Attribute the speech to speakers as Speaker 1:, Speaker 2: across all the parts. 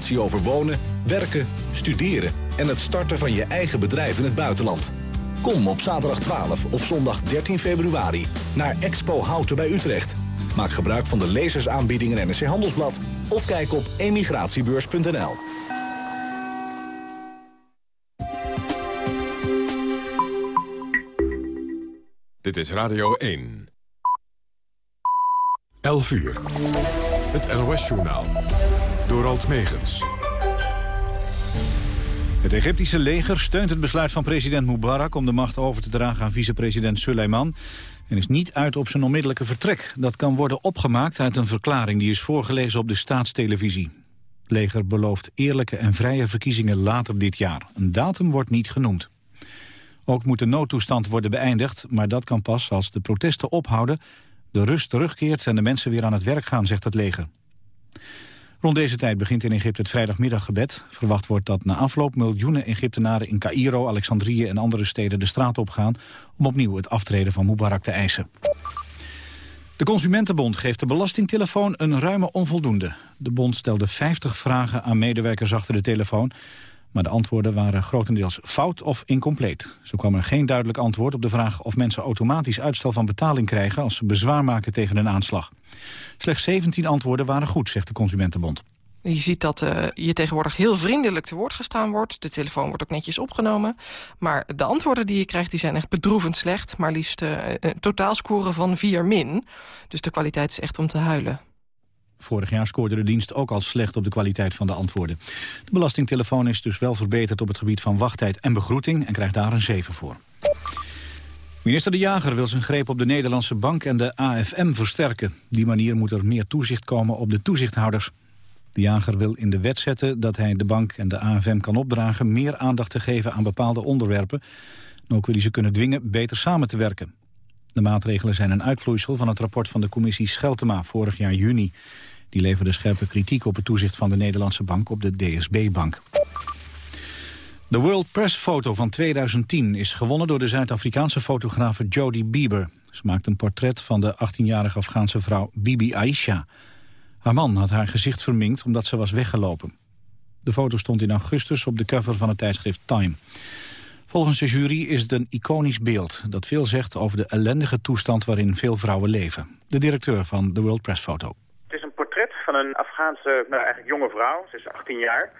Speaker 1: informatie over wonen, werken, studeren en het starten van je eigen bedrijf in het buitenland. Kom op zaterdag 12 of zondag 13 februari naar Expo Houten bij Utrecht. Maak gebruik van de lezersaanbiedingen NRC Handelsblad of kijk op emigratiebeurs.nl.
Speaker 2: Dit is Radio 1. 11 uur. Het NOS-journaal. Door Alt Megens.
Speaker 3: Het Egyptische leger steunt het besluit van president Mubarak... om de macht over te dragen aan vicepresident Suleiman... en is niet uit op zijn onmiddellijke vertrek. Dat kan worden opgemaakt uit een verklaring... die is voorgelezen op de staatstelevisie. Het leger belooft eerlijke en vrije verkiezingen later dit jaar. Een datum wordt niet genoemd. Ook moet de noodtoestand worden beëindigd... maar dat kan pas als de protesten ophouden... de rust terugkeert en de mensen weer aan het werk gaan, zegt het leger. Rond deze tijd begint in Egypte het vrijdagmiddaggebed. Verwacht wordt dat na afloop miljoenen Egyptenaren in Cairo, Alexandrië en andere steden de straat opgaan om opnieuw het aftreden van Mubarak te eisen. De Consumentenbond geeft de belastingtelefoon een ruime onvoldoende. De bond stelde 50 vragen aan medewerkers achter de telefoon... maar de antwoorden waren grotendeels fout of incompleet. Zo kwam er geen duidelijk antwoord op de vraag of mensen automatisch uitstel van betaling krijgen... als ze bezwaar maken tegen een aanslag. Slechts 17 antwoorden waren goed, zegt de Consumentenbond.
Speaker 4: Je ziet dat je tegenwoordig heel vriendelijk te woord gestaan wordt. De telefoon wordt ook netjes opgenomen. Maar de antwoorden die je krijgt, die zijn echt bedroevend slecht. Maar liefst uh, een totaalscore van 4 min. Dus de kwaliteit is echt om te huilen.
Speaker 3: Vorig jaar scoorde de dienst ook al slecht op de kwaliteit van de antwoorden. De belastingtelefoon is dus wel verbeterd op het gebied van wachttijd en begroeting... en krijgt daar een 7 voor. Minister De Jager wil zijn greep op de Nederlandse Bank en de AFM versterken. Die manier moet er meer toezicht komen op de toezichthouders. De Jager wil in de wet zetten dat hij de bank en de AFM kan opdragen... meer aandacht te geven aan bepaalde onderwerpen. En ook wil hij ze kunnen dwingen beter samen te werken. De maatregelen zijn een uitvloeisel van het rapport van de commissie Scheltema vorig jaar juni. Die leverde scherpe kritiek op het toezicht van de Nederlandse Bank op de DSB-bank. De World Press Foto van 2010 is gewonnen door de Zuid-Afrikaanse fotografe Jodie Bieber. Ze maakt een portret van de 18-jarige Afghaanse vrouw Bibi Aisha. Haar man had haar gezicht verminkt omdat ze was weggelopen. De foto stond in augustus op de cover van het tijdschrift Time. Volgens de jury is het een iconisch beeld dat veel zegt over de ellendige toestand waarin veel vrouwen leven. De directeur van de World Press Foto.
Speaker 5: Het is een portret van een Afghaanse, nou eigenlijk jonge vrouw, ze is 18 jaar...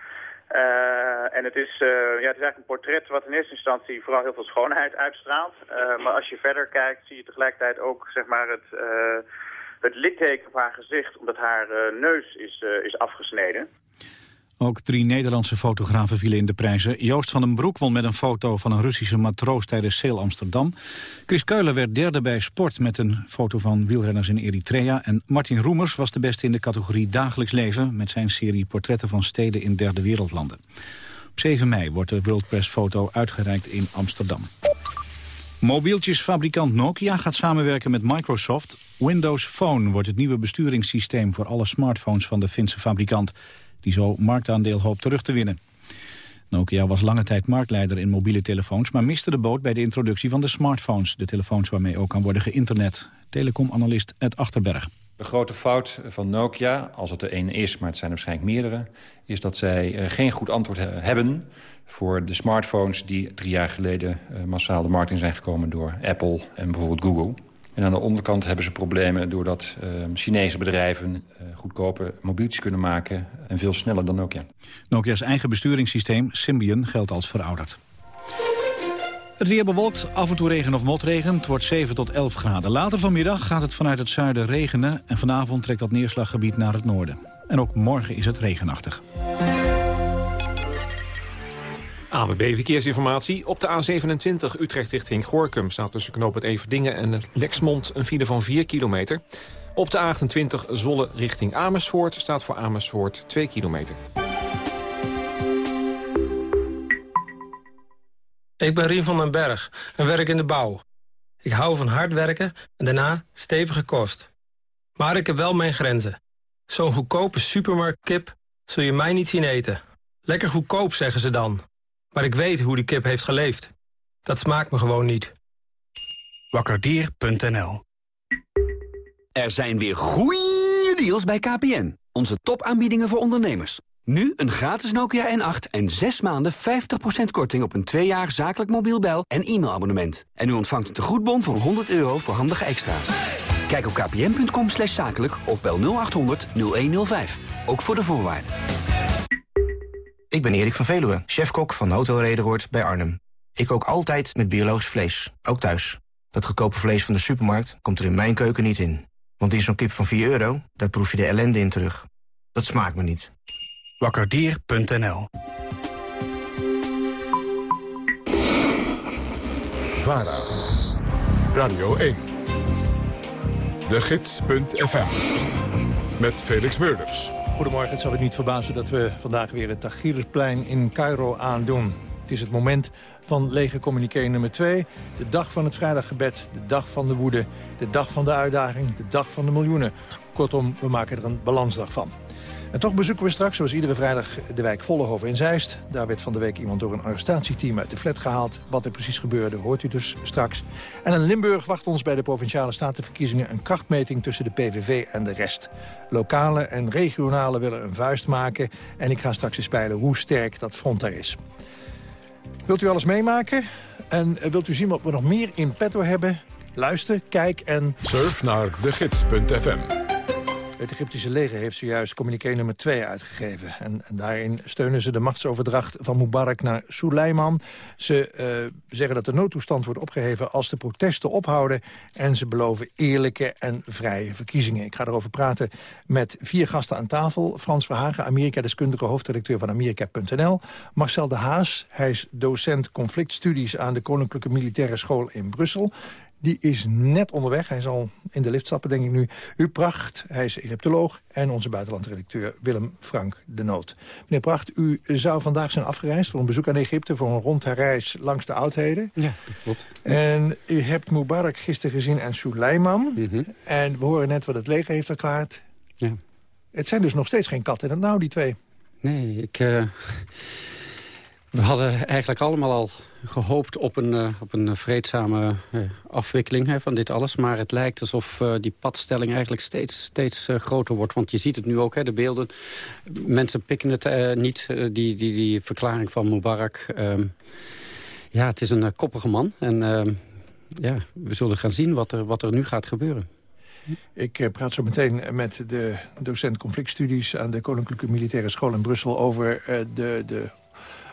Speaker 5: Uh, en het is, uh, ja, het is eigenlijk een portret wat in eerste instantie vooral heel veel schoonheid uitstraalt. Uh, maar als je verder kijkt zie je tegelijkertijd ook zeg maar, het, het litteken op haar gezicht... omdat haar neus is, is afgesneden.
Speaker 3: Ook drie Nederlandse fotografen vielen in de prijzen. Joost van den Broek won met een foto van een Russische matroos tijdens Sail Amsterdam. Chris Keulen werd derde bij Sport met een foto van wielrenners in Eritrea. En Martin Roemers was de beste in de categorie Dagelijks Leven... met zijn serie Portretten van Steden in Derde Wereldlanden. Op 7 mei wordt de World Press foto uitgereikt in Amsterdam. Mobieltjesfabrikant Nokia gaat samenwerken met Microsoft. Windows Phone wordt het nieuwe besturingssysteem voor alle smartphones van de Finse fabrikant die zo marktaandeel hoopt terug te winnen. Nokia was lange tijd marktleider in mobiele telefoons... maar miste de boot bij de introductie van de smartphones... de telefoons waarmee ook kan worden geïnternet. Telecomanalist Ed Achterberg.
Speaker 6: De grote fout van Nokia, als het er één is, maar het zijn waarschijnlijk meerdere... is dat zij eh, geen goed antwoord hebben voor de smartphones... die drie jaar geleden eh, massaal de markt in zijn gekomen door Apple en bijvoorbeeld Google. En aan de onderkant hebben ze problemen doordat uh, Chinese bedrijven uh, goedkope mobieltjes kunnen maken en veel sneller dan Nokia.
Speaker 3: Nokia's eigen besturingssysteem Symbian geldt als verouderd. Het weer bewolkt, af en toe regen of motregen. Het wordt 7 tot 11 graden. Later vanmiddag gaat het vanuit het zuiden regenen... en vanavond trekt dat neerslaggebied naar het noorden. En ook morgen is het regenachtig.
Speaker 7: ABB Verkeersinformatie. Op de A27 Utrecht richting Gorkum staat tussen knoop het Everdingen en Lexmond een file van 4 kilometer. Op de A28 Zolle richting Amersfoort staat voor Amersfoort 2 kilometer.
Speaker 8: Ik ben Rien van den Berg en werk in de bouw. Ik hou van hard werken en daarna stevige kost. Maar ik heb wel mijn grenzen. Zo'n goedkope supermarktkip zul je mij niet zien eten. Lekker goedkoop, zeggen ze dan. Maar ik weet hoe die kip heeft geleefd. Dat smaakt me gewoon niet.
Speaker 9: Wakkerdier.nl Er zijn weer goeie deals bij KPN. Onze topaanbiedingen voor ondernemers. Nu een gratis Nokia N8 en 6 maanden 50% korting op een 2 jaar zakelijk mobiel bel- en e-mailabonnement. En u ontvangt een tegoedbon van 100 euro voor handige extra's. Kijk op kpn.com slash zakelijk of bel 0800 0105. Ook voor de voorwaarden.
Speaker 10: Ik ben Erik van Veluwe, chefkok van Hotel Rederoord bij Arnhem. Ik kook altijd met biologisch vlees, ook thuis. Dat goedkope vlees van de supermarkt komt er in mijn keuken niet in. Want in zo'n kip van 4 euro, daar proef je de ellende in terug. Dat smaakt me niet. Wakkerdier.nl
Speaker 2: VARA. Radio 1. De Gids.fm. Met Felix Meurders.
Speaker 11: Goedemorgen, het zal u niet verbazen dat we vandaag weer het Tahrirplein in Cairo aandoen. Het is het moment van lege communiqué nummer 2. De dag van het vrijdaggebed, de dag van de woede, de dag van de uitdaging, de dag van de miljoenen. Kortom, we maken er een balansdag van. En toch bezoeken we straks, zoals iedere vrijdag, de wijk Vollenhoven in Zeist. Daar werd van de week iemand door een arrestatieteam uit de flat gehaald. Wat er precies gebeurde, hoort u dus straks. En in Limburg wacht ons bij de Provinciale Statenverkiezingen... een krachtmeting tussen de PVV en de rest. Lokale en regionale willen een vuist maken. En ik ga straks eens spelen hoe sterk dat front daar is. Wilt u alles meemaken? En wilt u zien wat we nog meer in petto hebben? Luister, kijk en...
Speaker 2: Surf naar degids.fm.
Speaker 11: Het Egyptische leger heeft zojuist communiqué nummer 2 uitgegeven. En, daarin steunen ze de machtsoverdracht van Mubarak naar Suleiman. Ze uh, zeggen dat de noodtoestand wordt opgeheven als de protesten ophouden. En ze beloven eerlijke en vrije verkiezingen. Ik ga erover praten met vier gasten aan tafel. Frans Verhagen, Amerika-deskundige hoofdredacteur van Amerika.nl. Marcel de Haas, hij is docent conflictstudies aan de Koninklijke Militaire School in Brussel. Die is net onderweg. Hij zal in de lift stappen, denk ik nu. U Pracht, hij is Egyptoloog. En onze buitenlandredacteur Willem Frank de Noot. Meneer Pracht, u zou vandaag zijn afgereisd voor een bezoek aan Egypte... voor een rondreis langs de oudheden.
Speaker 12: Ja, dat klopt.
Speaker 11: En u hebt Mubarak gisteren gezien en Suleiman.
Speaker 12: Mhm.
Speaker 11: En we horen net wat het leger heeft verklaard.
Speaker 12: Ja.
Speaker 11: Het zijn dus nog steeds geen kat in het nauw, die twee.
Speaker 12: Nee, ik... Uh... We hadden eigenlijk allemaal al gehoopt op een, uh, op een vreedzame uh, afwikkeling hè, van dit alles. Maar het lijkt alsof die padstelling eigenlijk steeds, steeds groter wordt. Want je ziet het nu ook, hè, de beelden. Mensen pikken het niet, die, die, die verklaring van Mubarak. Ehm, ja, het is een koppige man. En ehm, ja, we zullen gaan zien wat er, wat er nu gaat gebeuren.
Speaker 11: Ik praat zo meteen met de docent conflictstudies... aan de Koninklijke Militaire School in Brussel... over de, de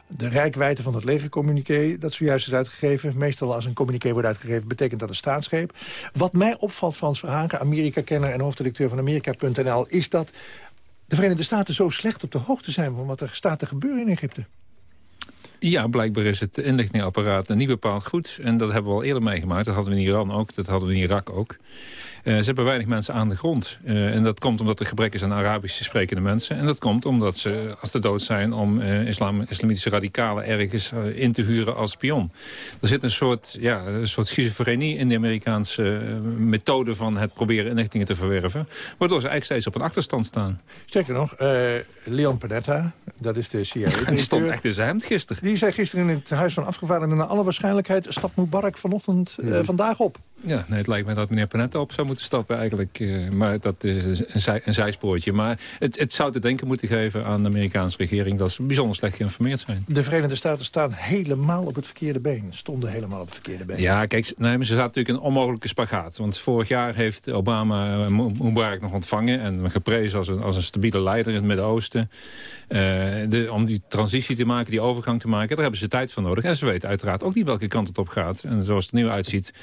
Speaker 11: de rijkwijde van het legercommuniqué dat zojuist is uitgegeven... meestal als een communiqué wordt uitgegeven, betekent dat een staatsgreep. Wat mij opvalt, Frans Verhagen, Amerika-kenner en hoofdredacteur van Amerika.nl... is dat de Verenigde Staten zo slecht op de hoogte zijn... van wat er staat te gebeuren in Egypte.
Speaker 13: Ja, blijkbaar is het inlichtingapparaat niet bepaald goed. En dat hebben we al eerder meegemaakt. Dat hadden we in Iran ook, dat hadden we in Irak ook. Uh, ze hebben weinig mensen aan de grond. Uh, en dat komt omdat er gebrek is aan Arabisch sprekende mensen. En dat komt omdat ze, als de dood zijn... om uh, islam, islamitische radicalen ergens in te huren als spion. Er zit een soort, ja, een soort schizofrenie in de Amerikaanse methode... van het proberen inlichtingen te verwerven. Waardoor ze eigenlijk steeds op een achterstand staan.
Speaker 11: Sterker nog, Leon Panetta, dat is de CIA.
Speaker 13: Die stond echt in zijn hemd gisteren.
Speaker 11: Die zei gisteren in het Huis van Afgevaardigden... naar alle waarschijnlijk stapt Mubarak vanochtend vandaag op.
Speaker 13: Ja, nee, het lijkt mij dat meneer Panetta op zou moeten stappen eigenlijk. Uh, maar dat is een, zij, een zijspoortje. Maar het, het zou te denken moeten geven aan de Amerikaanse regering... dat ze bijzonder slecht geïnformeerd zijn.
Speaker 11: De Verenigde Staten staan helemaal op het verkeerde been. Stonden helemaal op het verkeerde been.
Speaker 13: Ja, kijk, nee, maar ze zaten natuurlijk in een onmogelijke spagaat. Want vorig jaar heeft Obama Mubarak nog ontvangen... en geprezen als een, als een stabiele leider in het Midden-Oosten. Uh, om die transitie te maken, die overgang te maken... daar hebben ze tijd voor nodig. En ze weten uiteraard ook niet welke kant het op gaat. En zoals het er nu uitziet...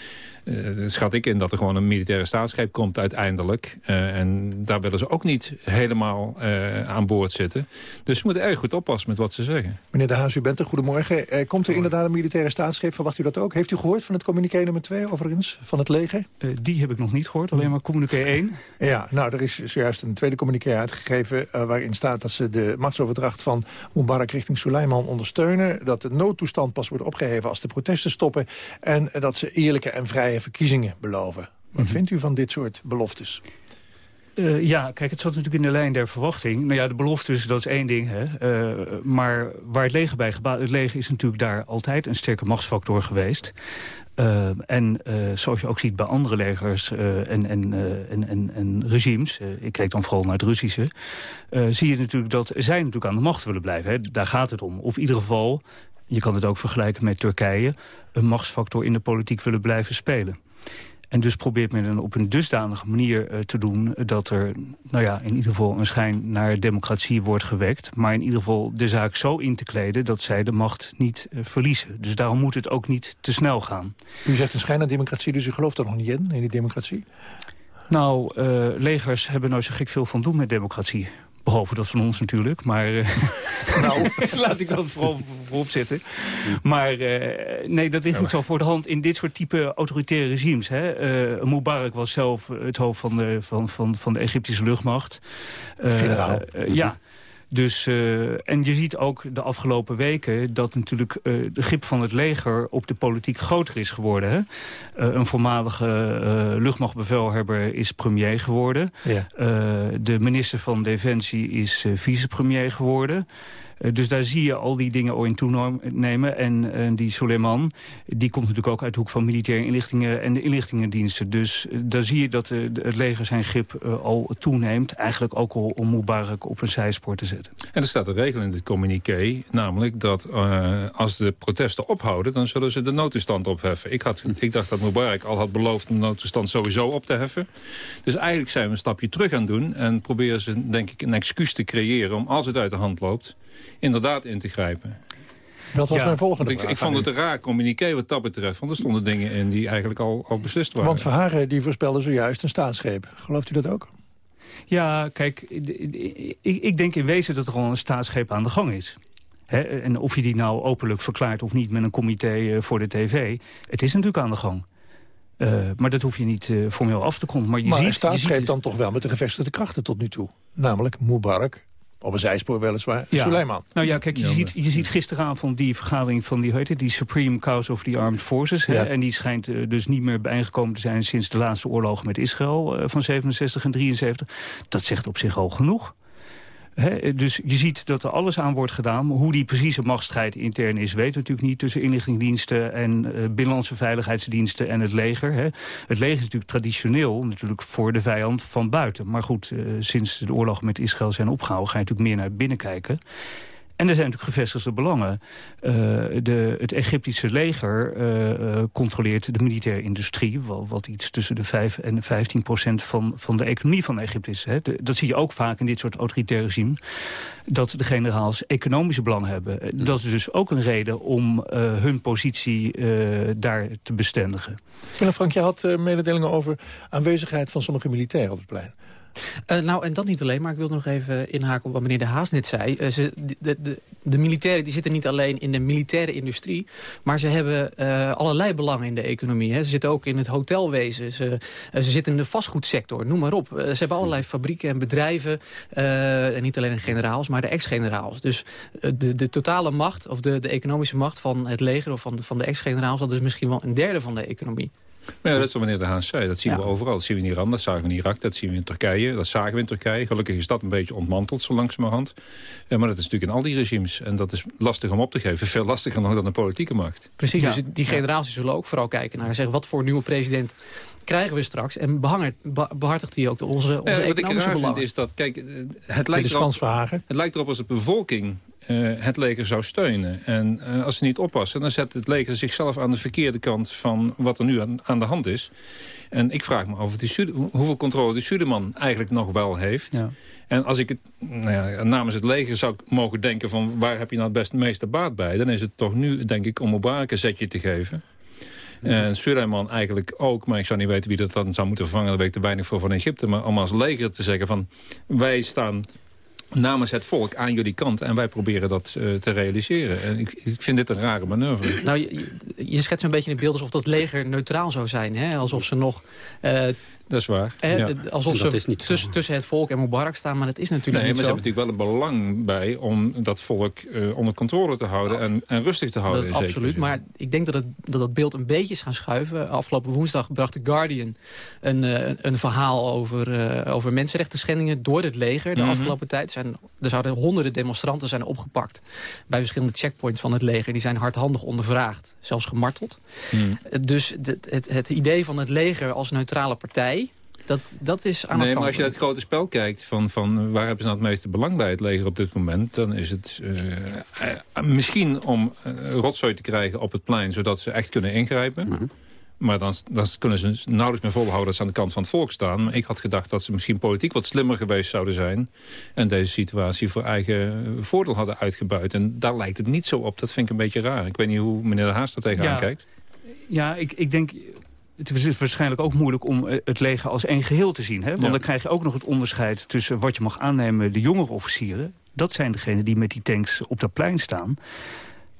Speaker 13: Uh, schat ik in dat er gewoon een militaire staatsgreep komt uiteindelijk. Uh, en daar willen ze ook niet helemaal uh, aan boord zitten. Dus ze moeten erg goed oppassen met wat ze zeggen.
Speaker 11: Meneer De Haas, u bent er. Goedemorgen. komt er inderdaad een militaire staatsgreep? Verwacht u dat ook? Heeft u gehoord van het communiqué nummer 2 overigens van het leger?
Speaker 14: die heb ik nog niet gehoord, alleen maar communiqué 1.
Speaker 11: Ja, nou, er is zojuist een tweede communiqué uitgegeven... waarin staat dat ze de machtsoverdracht van Mubarak richting Suleiman ondersteunen. Dat de noodtoestand pas wordt opgeheven als de protesten stoppen. En dat ze eerlijke en vrije verkiezingen beloven. Wat vindt u van dit soort beloftes?
Speaker 14: Uh, ja, kijk, het zat natuurlijk in de lijn der verwachting. Nou ja, de beloftes, dat is één ding. Hè. Uh, maar waar het leger bij gebouwd... Het leger is natuurlijk daar altijd een sterke machtsfactor geweest. Uh, en zoals je ook ziet bij andere legers en, en, en, en, en, regimes... ik kijk dan vooral naar het Russische... zie je natuurlijk dat zij natuurlijk aan de macht willen blijven. Hè. Daar gaat het om. Of in ieder geval, je kan het ook vergelijken met Turkije... een machtsfactor in de politiek willen blijven spelen. En dus probeert men dan op een dusdanige manier uh, te doen... dat er nou ja, in ieder geval een schijn naar democratie wordt gewekt. Maar in ieder geval de zaak zo in te kleden... dat zij de macht niet uh, verliezen. Dus daarom moet het ook niet te snel gaan.
Speaker 11: U zegt een schijn naar democratie, dus u gelooft er nog niet in, in die democratie?
Speaker 14: Nou, uh, legers hebben nou zo gek veel van doen met democratie. Behalve dat van ons natuurlijk, maar uh, nou, laat ik dat vooral voorop zetten. Maar uh, nee, dat ligt niet zo voor de hand in dit soort type autoritaire regimes. Hè. Uh, Mubarak was zelf het hoofd van de, van, van, van de Egyptische luchtmacht.
Speaker 11: Generaal.
Speaker 14: ja. Dus, uh, en je ziet ook de afgelopen weken dat natuurlijk uh, de grip van het leger op de politiek groter is geworden. Hè? Uh, een voormalige luchtmachtbevelhebber is premier geworden. Ja. de minister van Defensie is vicepremier geworden. Eh, dus daar zie je al die dingen al in toenemen. En uh, die Soleiman, die komt natuurlijk ook uit de hoek van militaire inlichtingen en de inlichtingendiensten. Dus uh, daar zie je dat het leger zijn grip al toeneemt. Eigenlijk ook al om Mubarak op een zijspoor te zetten.
Speaker 13: En er staat een regel in dit communiqué, namelijk dat als de protesten ophouden, dan zullen ze de noodtoestand opheffen. Ik, had, ik dacht dat Mubarak al had beloofd de noodtoestand sowieso op te heffen. Dus eigenlijk zijn we een stapje terug aan doen en proberen ze denk ik een excuus te creëren om als het uit de hand loopt inderdaad in te grijpen.
Speaker 11: Dat was mijn volgende
Speaker 13: ik, ik vond het een raar communiqué wat dat betreft. Want er stonden dingen in die eigenlijk al, al beslist waren.
Speaker 11: Want Verharen die voorspelde zojuist een staatsgreep. Gelooft u dat ook?
Speaker 14: Ja, kijk, ik, ik denk in wezen dat er al een staatsgreep aan de gang is. en of je die nou openlijk verklaart of niet met een comité eh, voor de tv... het is natuurlijk aan de gang. Uh, maar dat hoef je niet uh, formeel af te konden. Maar, je
Speaker 11: maar
Speaker 14: ziet,
Speaker 11: een staatsgreep dan toch wel met de gevestigde krachten tot nu toe. Namelijk Mubarak, op een zijspoor weliswaar, ja. Suleiman.
Speaker 14: Nou ja, kijk, je, ziet, je ziet gisteravond die vergadering van die, heet het, die Supreme Council of the Armed Forces. Hè, en die schijnt uh, dus niet meer bijeengekomen te zijn sinds de laatste oorlogen met Israël uh, van 67 en 73. Dat zegt op zich al genoeg. Dus je ziet dat er alles aan wordt gedaan. Hoe die precieze machtsstrijd intern is, weet natuurlijk niet... tussen inlichtingendiensten en uh, binnenlandse veiligheidsdiensten en het leger. He. Het leger is natuurlijk traditioneel natuurlijk voor de vijand van buiten. Maar goed, uh, sinds de oorlog met Israël zijn opgehouden... ga je natuurlijk meer naar binnen kijken. En er zijn natuurlijk gevestigde belangen. Uh, de, het Egyptische leger uh, uh, controleert de militaire industrie... Wat, wat, iets tussen de 5 en 15 procent van, van de economie van Egypte is. Hè. De, dat zie je ook vaak in dit soort autoritaire regime... dat de generaals economische belangen hebben. Dat is dus ook een reden om hun positie daar te bestendigen.
Speaker 11: Frank, je had mededelingen over aanwezigheid van sommige militairen op het plein.
Speaker 15: Uh, nou, en dat niet alleen, maar ik wil nog even inhaken op wat meneer De Haas net zei. Uh, ze, de, de, de, militairen die zitten niet alleen in de militaire industrie... maar ze hebben uh, allerlei belangen in de economie. Hè. Ze zitten ook in het hotelwezen, ze, ze zitten in de vastgoedsector, noem maar op. ze hebben allerlei fabrieken en bedrijven. en niet alleen de generaals, maar de ex-generaals. Dus de, de totale macht, of de, de economische macht van het leger... of van de, van de ex-generaals, dat is misschien wel een derde van de economie.
Speaker 13: Ja, dat is wat meneer De Haas zei. Dat zien ja. we overal. Dat zien we in Iran, dat zagen we in Irak, dat zien we in Turkije. Dat zagen we in Turkije. Gelukkig is dat een beetje ontmanteld zo langzamerhand. Ja, maar dat is natuurlijk in al die regimes. En dat is lastig om op te geven. Veel lastiger nog dan de politieke macht.
Speaker 15: Precies, ja. dus die generaties zullen ook vooral kijken naar... zeggen, wat voor nieuwe president krijgen we straks. En behangert, behartigt hij ook onze, onze
Speaker 13: ja, Wat ik raar vind is dat, kijk, eh, het lijkt,
Speaker 11: erop,
Speaker 13: het lijkt erop als de bevolking uh, het leger zou steunen. En uh, als ze niet oppassen, dan zet het leger zichzelf aan de verkeerde kant van wat er nu aan, aan de hand is. En ik vraag me af die, hoeveel controle de Sudeman eigenlijk nog wel heeft. Ja. En als ik het nou ja, namens het leger zou mogen denken van waar heb je nou het beste meeste baat bij, dan is het toch nu denk ik om Mubarak een zetje te geven. En Suleiman eigenlijk ook, maar ik zou niet weten wie dat dan zou moeten vervangen. Daar weet ik te weinig voor van Egypte. Maar om als leger te zeggen van wij staan namens het volk aan jullie kant. En wij proberen dat uh, te realiseren. En ik, ik, vind dit een rare manoeuvre.
Speaker 15: Nou, je, je schetst een beetje in beeld alsof dat leger neutraal zou zijn. Hè? Alsof ze nog uh,
Speaker 13: Dat is waar.
Speaker 15: Eh, Alsof ze tussen, tussen het volk en Mubarak staan, maar dat is natuurlijk
Speaker 13: nee,
Speaker 15: niet
Speaker 13: zo. Nee, maar ze hebben natuurlijk wel een belang bij om dat volk uh, onder controle te houden en, en rustig te houden.
Speaker 15: Dat, absoluut, maar ik denk dat, het, dat dat beeld een beetje is gaan schuiven. Afgelopen woensdag bracht The Guardian een, uh, een verhaal over, uh, over mensenrechten schendingen door het leger. De mm -hmm. afgelopen tijd zijn, er zouden honderden demonstranten zijn opgepakt bij verschillende checkpoints van het leger. Die zijn hardhandig ondervraagd, zelfs gemarteld. Mm. Dus het, het, het idee van het leger als neutrale partij... Dat, dat is aan
Speaker 13: Nee, maar als je naar het grote spel kijkt... Van, van waar hebben ze nou het meeste belang bij het leger op dit moment... dan is het uh, uh, misschien om uh, rotzooi te krijgen op het plein... zodat ze echt kunnen ingrijpen. Mm -hmm. Maar dan, dan, kunnen ze nauwelijks meer volhouden dat ze aan de kant van het volk staan. Maar ik had gedacht dat ze misschien politiek wat slimmer geweest zouden zijn... en deze situatie voor eigen voordeel hadden uitgebuit. En daar lijkt het niet zo op. Dat vind ik een beetje raar. Ik weet niet hoe meneer De Haas daar tegenaan
Speaker 14: ja,
Speaker 13: kijkt.
Speaker 14: Ja, ik, ik denk het is waarschijnlijk ook moeilijk om het leger als één geheel te zien. Hè? Want ja. dan krijg je ook nog het onderscheid tussen wat je mag aannemen... de jongere officieren, dat zijn degenen die met die tanks op dat plein staan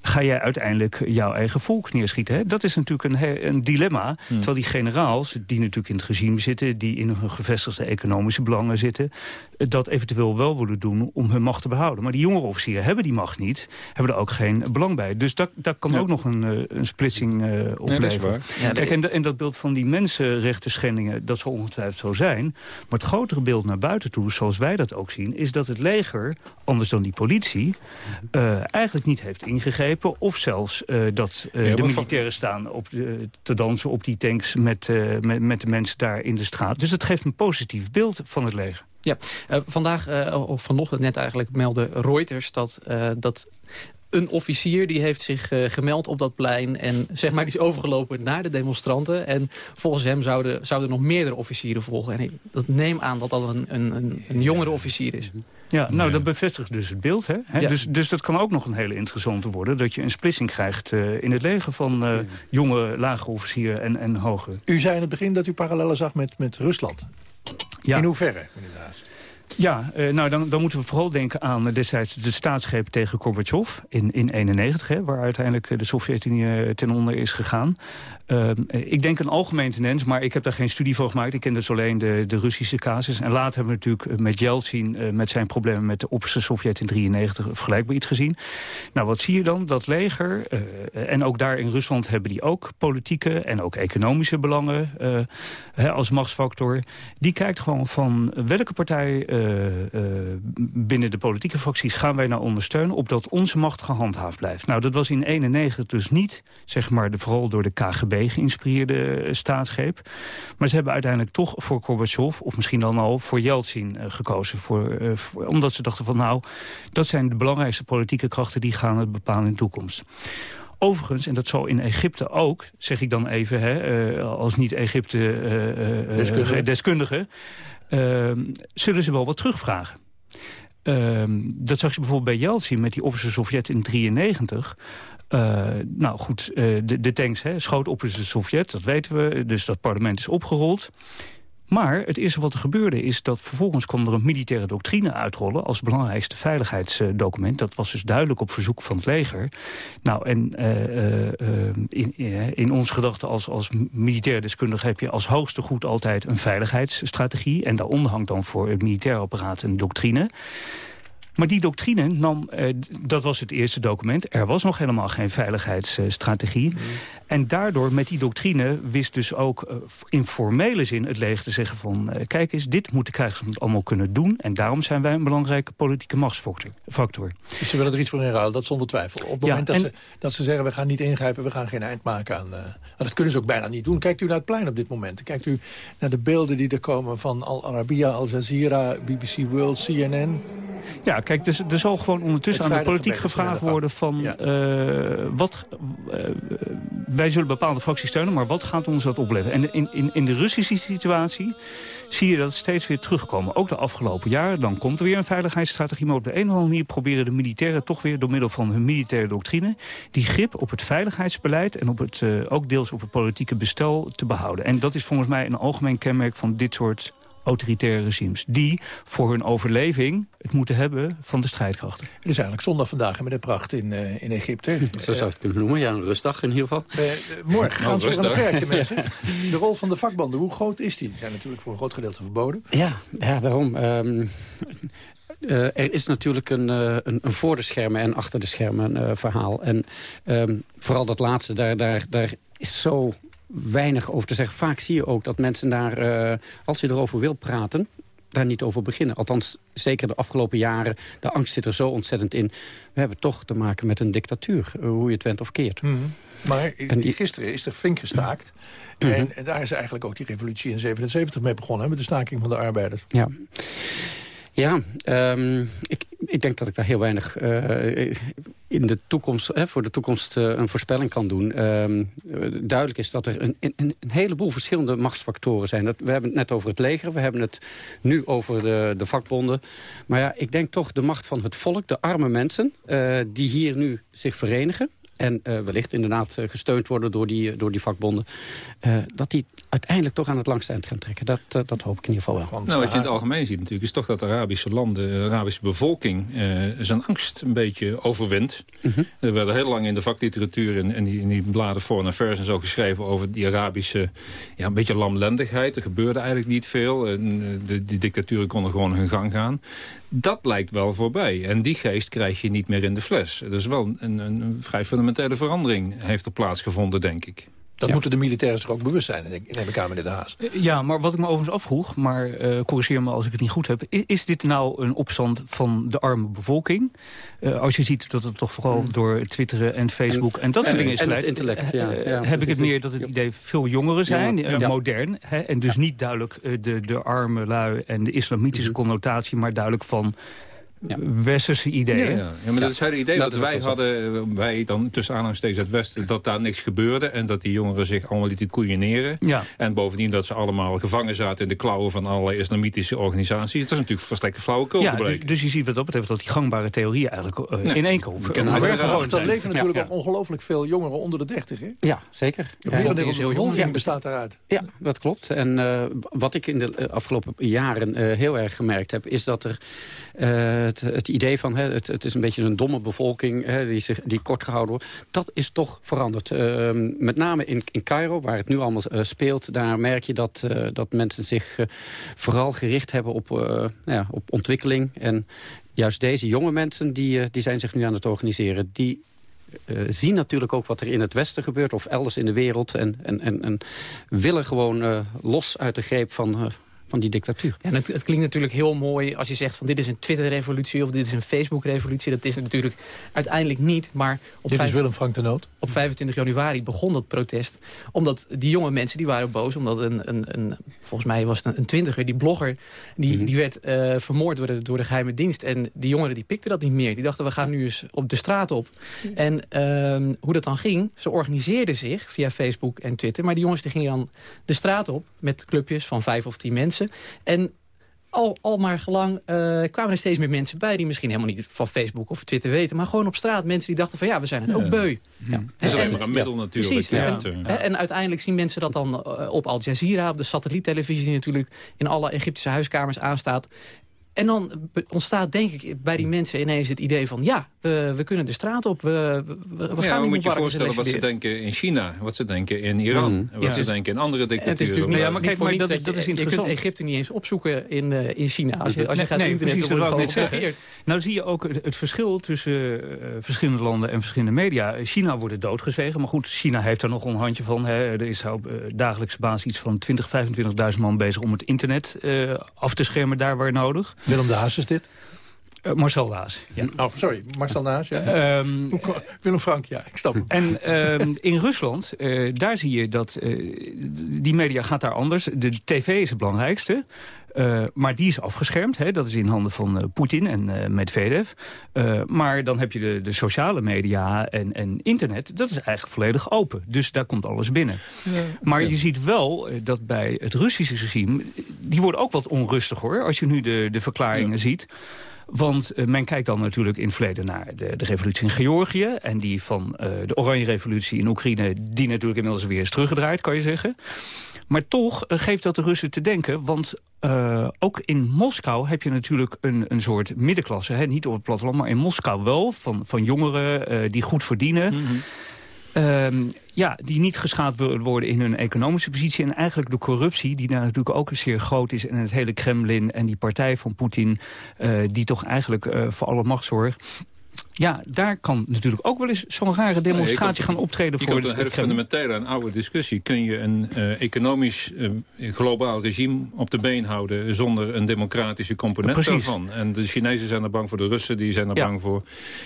Speaker 14: ga jij uiteindelijk jouw eigen volk neerschieten. Hè? Dat is natuurlijk een, een dilemma. Hmm. Terwijl die generaals, die natuurlijk in het regime zitten... die in hun gevestigde economische belangen zitten... dat eventueel wel willen doen om hun macht te behouden. Maar die jongere officieren hebben die macht niet. Hebben er ook geen belang bij. Dus daar, daar kan ja. ook nog een, een splitsing uh, opleveren. Ja, Kijk, en, en, dat beeld van die mensenrechten schendingen... dat zal ongetwijfeld zo zijn. Maar het grotere beeld naar buiten toe, zoals wij dat ook zien... is dat het leger, anders dan die politie... Uh, eigenlijk niet heeft of zelfs uh, dat uh, ja, de militairen staan op de, te dansen op die tanks met, uh, met, met de mensen daar in de straat. Dus het geeft een positief beeld van het leger.
Speaker 15: Ja, vandaag, of vanochtend net eigenlijk, meldde Reuters dat, dat een officier die heeft zich uh, gemeld op dat plein... en zeg maar, die is overgelopen naar de demonstranten. En volgens hem zouden, zouden nog meerdere officieren volgen. En ik dat neem aan dat dat een, een, een jongere officier is.
Speaker 14: Ja, nou, dat bevestigt dus het beeld. Hè? Ja. Dus, dus dat kan ook nog een hele interessante worden... dat je een splitsing krijgt uh, in het leger van uh, jonge, lage officieren en, en hoge.
Speaker 11: U zei in het begin dat u parallellen zag met, met Rusland. Ja. In hoeverre, meneer Daas?
Speaker 14: Ja, uh, nou dan, dan moeten we vooral denken aan uh, destijds de staatsgreep tegen Gorbachev in 1991, hè, waar uiteindelijk de Sovjet-Unie ten onder is gegaan. Uh, ik denk een algemeen tendens, maar ik heb daar geen studie van gemaakt. Ik ken dus alleen de, de Russische casus. En later hebben we natuurlijk met Yeltsin met zijn problemen met de opperste Sovjet in 93 vergelijkbaar iets gezien. Nou, wat zie je dan? Dat leger, en ook daar in Rusland hebben die ook politieke en ook economische belangen hè, als machtsfactor. Die kijkt gewoon van welke partij uh, uh, binnen de politieke fracties gaan wij nou ondersteunen... opdat onze macht gehandhaafd blijft. Nou, dat was in 91 dus niet, zeg maar, de vooral door de KGB geïnspireerde staatsgreep. Maar ze hebben uiteindelijk toch voor Gorbachev, of misschien dan al voor Yeltsin gekozen. Voor, voor, omdat ze dachten van, nou, dat zijn de belangrijkste politieke krachten... die gaan het bepalen in de toekomst. Overigens, en dat zal in Egypte ook, zeg ik dan even, hè, als niet-Egypte uh, deskundige, deskundige zullen ze wel wat terugvragen. Uh, dat zag je bijvoorbeeld bij Yeltsin met die opperste Sovjet in 1993. Uh, nou goed, uh, de, de, tanks hè, schoot op de Sovjet, dat weten we. Dus dat parlement is opgerold. Maar het eerste wat er gebeurde is dat vervolgens kwam er een militaire doctrine uitrollen... als belangrijkste veiligheidsdocument. Dat was dus duidelijk op verzoek van het leger. Nou, en uh, uh, in, in onze gedachten als, als militair deskundige... heb je als hoogste goed altijd een veiligheidsstrategie. En daaronder hangt dan voor het militair apparaat een doctrine. Maar die doctrine nam, uh, dat was het eerste document... er was nog helemaal geen veiligheidsstrategie. En daardoor, met die doctrine, wist dus ook uh, in formele zin het leger te zeggen van... Uh, kijk eens, dit moet de krijgsmacht allemaal kunnen doen... en daarom zijn wij een belangrijke politieke machtsfactor.
Speaker 11: Dus ze willen er iets voor inruilen, dat zonder twijfel. Op het ja, moment dat, ze, dat ze zeggen, we gaan niet ingrijpen, we gaan geen eind maken aan... Dat kunnen ze ook bijna niet doen. Kijkt u naar het plein op dit moment. Kijkt u naar de beelden die er komen van Al Arabiya, Al Jazeera, BBC World, CNN...
Speaker 14: Ja, kijk, dus, er zal gewoon ondertussen aan de politiek gevraagd worden van... Ja. Uh, wat, uh, wij zullen bepaalde fracties steunen, maar wat gaat ons dat opleveren? En in, in, in de Russische situatie zie je dat steeds weer terugkomen. Ook de afgelopen jaren, dan komt er weer een veiligheidsstrategie... maar op de een of andere manier proberen de militairen toch weer... door middel van hun militaire doctrine... die grip op het veiligheidsbeleid en op het, uh, ook deels op het politieke bestel te behouden. En dat is volgens mij een algemeen kenmerk van dit soort autoritaire regimes... die voor hun overleving het moeten hebben van de strijdkrachten.
Speaker 11: Het is eigenlijk zondag vandaag met de pracht in, uh, in Egypte.
Speaker 12: Zo zou ik het noemen, ja, een rustdag in ieder geval. Uh,
Speaker 11: morgen gaan ze weer aan het werk, mensen. De rol van de vakbanden, hoe groot is die? Die zijn natuurlijk voor een groot gedeelte verboden.
Speaker 12: Ja, ja daarom. Um, uh, er is natuurlijk een, uh, een, een, voor de schermen en achter de schermen uh, verhaal. En um, vooral dat laatste, daar, daar, daar is zo weinig over te zeggen. Vaak zie je ook dat mensen daar, als je erover wil praten daar niet over beginnen. Althans, zeker de afgelopen jaren, de angst zit er zo ontzettend in. We hebben toch te maken met een dictatuur, hoe je het went of keert.
Speaker 11: Mm -hmm. Maar en gisteren is er flink gestaakt. Mm -hmm. en, en, daar is eigenlijk ook die revolutie in 77 mee begonnen... met de staking van de arbeiders.
Speaker 12: Ja. Ja, um, ik, ik denk dat ik daar heel weinig uh, in de toekomst, hè, voor de toekomst uh, een voorspelling kan doen. Um, duidelijk is dat er een, een, een, heleboel verschillende machtsfactoren zijn. Dat, we hebben het net over het leger, we hebben het nu over de, de vakbonden. Maar ja, ik denk toch de macht van het volk, de arme mensen... Uh, die hier nu zich verenigen en uh, wellicht inderdaad uh, gesteund worden door die, door die vakbonden... Uh, dat die uiteindelijk toch aan het langste eind gaan trekken. Dat, dat hoop ik in ieder geval wel.
Speaker 13: Nou, wat je in het algemeen ziet natuurlijk... is toch dat de Arabische landen, de Arabische bevolking... zijn angst een beetje overwint. Mm -hmm. Er werden heel lang in de vakliteratuur... en in, die, in die bladen Foreign Affairs en zo geschreven... over die Arabische ja, een beetje lamlendigheid. Er gebeurde eigenlijk niet veel. En, de, die dictaturen konden gewoon hun gang gaan. Dat lijkt wel voorbij. En die geest krijg je niet meer in de fles. Dat is wel een, een vrij fundamentele verandering heeft er plaatsgevonden, denk ik.
Speaker 11: Dat ja. moeten de militairen zich ook bewust zijn, neem ik aan, meneer De Haas.
Speaker 14: Ja, maar wat ik me overigens afvroeg, maar uh, corrigeer me als ik het niet goed heb... Is, is dit nou een opstand van de arme bevolking? Uh, als je ziet dat het toch vooral mm. door twitteren en Facebook en, en dat soort
Speaker 12: en,
Speaker 14: dingen is
Speaker 12: geleid... En het intellect, ja. ja
Speaker 14: heb ik het meer dat het idee veel jongeren zijn, ja, ja. modern... Hè, en dus niet duidelijk uh, de, de arme lui en de islamitische mm. connotatie... maar duidelijk van ja. westerse ideeën.
Speaker 13: Ja, ja. ja, maar dat is het idee dat, dat wij hadden, wij dan tussen aanhalingstekens het Westen, dat daar niks gebeurde en dat die jongeren zich allemaal lieten koeieneren.
Speaker 14: Ja.
Speaker 13: En bovendien dat ze allemaal gevangen zaten in de klauwen van allerlei islamitische organisaties. Dat is natuurlijk verstrekken flauwekul
Speaker 14: ja, dus, dus, je ziet wat dat betreft dat die gangbare theorieën eigenlijk uh, nee. in één komen.
Speaker 11: Maar er leven natuurlijk ook ongelooflijk veel jongeren onder de dertig, hè?
Speaker 12: Ja, zeker.
Speaker 11: De bevolking bestaat daaruit.
Speaker 12: Ja, dat klopt. En uh, wat ik in de afgelopen jaren uh, heel erg gemerkt heb, is dat er het, idee van hè, het, het, is een beetje een domme bevolking hè, die, zich, die kort gehouden wordt. Dat is toch veranderd. Uh, met name in, in Cairo, waar het nu allemaal uh, speelt, daar merk je dat, uh, dat mensen zich vooral gericht hebben op, nou ja, op ontwikkeling. En juist deze jonge mensen die, die zijn zich nu aan het organiseren. Die zien natuurlijk ook wat er in het Westen gebeurt... of elders in de wereld. En, en, en, en willen gewoon los uit de greep van, van die dictatuur.
Speaker 15: Ja, het, het, klinkt natuurlijk heel mooi als je zegt van dit is een Twitter-revolutie of dit is een Facebook-revolutie. Dat is het natuurlijk uiteindelijk niet. Maar op
Speaker 11: dit is Willem Frank de Noot.
Speaker 15: Op 25 januari begon dat protest. Omdat die jonge mensen die waren boos. Omdat een, een, een volgens mij was het een twintiger, die blogger, die, mm -hmm. die werd uh, vermoord door de, door de geheime dienst. En die jongeren die pikten dat niet meer. Die dachten we gaan nu eens op de straat op. Ja. En uh, hoe dat dan ging, ze organiseerden zich via Facebook en Twitter. Maar die jongens die gingen dan de straat op met clubjes van vijf of tien mensen. En al, al maar gelang uh, kwamen er steeds meer mensen bij... die misschien helemaal niet van Facebook of Twitter weten... maar gewoon op straat mensen die dachten van ja, we zijn het ook beu.
Speaker 13: Ja. Het is alleen maar een middel natuurlijk.
Speaker 15: Precies. En, en, uiteindelijk zien mensen dat dan uh, op Al Jazeera... op de satelliettelevisie die natuurlijk in alle Egyptische huiskamers aanstaat... En dan ontstaat denk ik bij die mensen ineens het idee van... ja, we, we kunnen de straat op, we, we, we
Speaker 13: ja,
Speaker 15: gaan
Speaker 13: niet moet je voorstellen wat ze denken in China, wat ze denken in Iran... Mm. wat ja. ze denken in andere dictaturen.
Speaker 15: Niet, ja, maar kijk, maar dat, dat, dat is interessant. Je kunt Egypte niet eens opzoeken in, uh, in China. Als je, als je
Speaker 14: nee,
Speaker 15: gaat
Speaker 14: nee,
Speaker 15: internet,
Speaker 14: precies, dat net zeggen. Nou zie je ook het, het verschil tussen uh, verschillende landen en verschillende media. China wordt doodgezwegen, maar goed, China heeft er nog een handje van. Hè. Er is op uh, dagelijkse basis iets van 20, 25.000 man bezig om het internet uh, af te schermen daar waar nodig.
Speaker 11: Willem de Haas is dit?
Speaker 14: Uh, Marcel Daas. Ja.
Speaker 11: Oh, sorry, Marcel Daas. Ja. Um, Willem Frank, ja, ik snap
Speaker 14: En um, in Rusland, uh, daar zie je dat uh, die media gaat daar anders. De tv is het belangrijkste. Uh, maar die is afgeschermd. Hè? Dat is in handen van uh, Poetin en uh, Medvedev. maar dan heb je de, de sociale media en, en, internet. Dat is eigenlijk volledig open. Dus daar komt alles binnen. Ja. Maar ja. je ziet wel dat bij het Russische regime... die worden ook wat onrustig hoor. Als je nu de, de verklaringen ja. ziet. Want uh, men kijkt dan natuurlijk in het verleden naar de, de revolutie in Georgië... en die van uh, de Oranje Revolutie in Oekraïne... die natuurlijk inmiddels weer is teruggedraaid, kan je zeggen. Maar toch uh, geeft dat de Russen te denken, want ook in Moskou heb je natuurlijk een, een soort middenklasse. Hè? Niet op het platteland, maar in Moskou wel. Van, van jongeren die goed verdienen. -hmm. Uh, ja, die niet geschaad worden in hun economische positie. En eigenlijk de corruptie, die daar natuurlijk ook zeer groot is... en het hele Kremlin en die partij van Poetin... die toch eigenlijk voor alle macht zorgt ja, daar kan natuurlijk ook wel eens zo'n rare demonstratie
Speaker 13: nee,
Speaker 14: gaan optreden.
Speaker 13: Je
Speaker 14: voor
Speaker 13: komt een hele fundamentele en oude discussie. Kun je een uh, economisch uh, globaal regime op de been houden... zonder een democratische component
Speaker 14: Precies.
Speaker 13: daarvan? En de Chinezen zijn er bang voor, de Russen die zijn er
Speaker 14: ja.
Speaker 13: bang voor.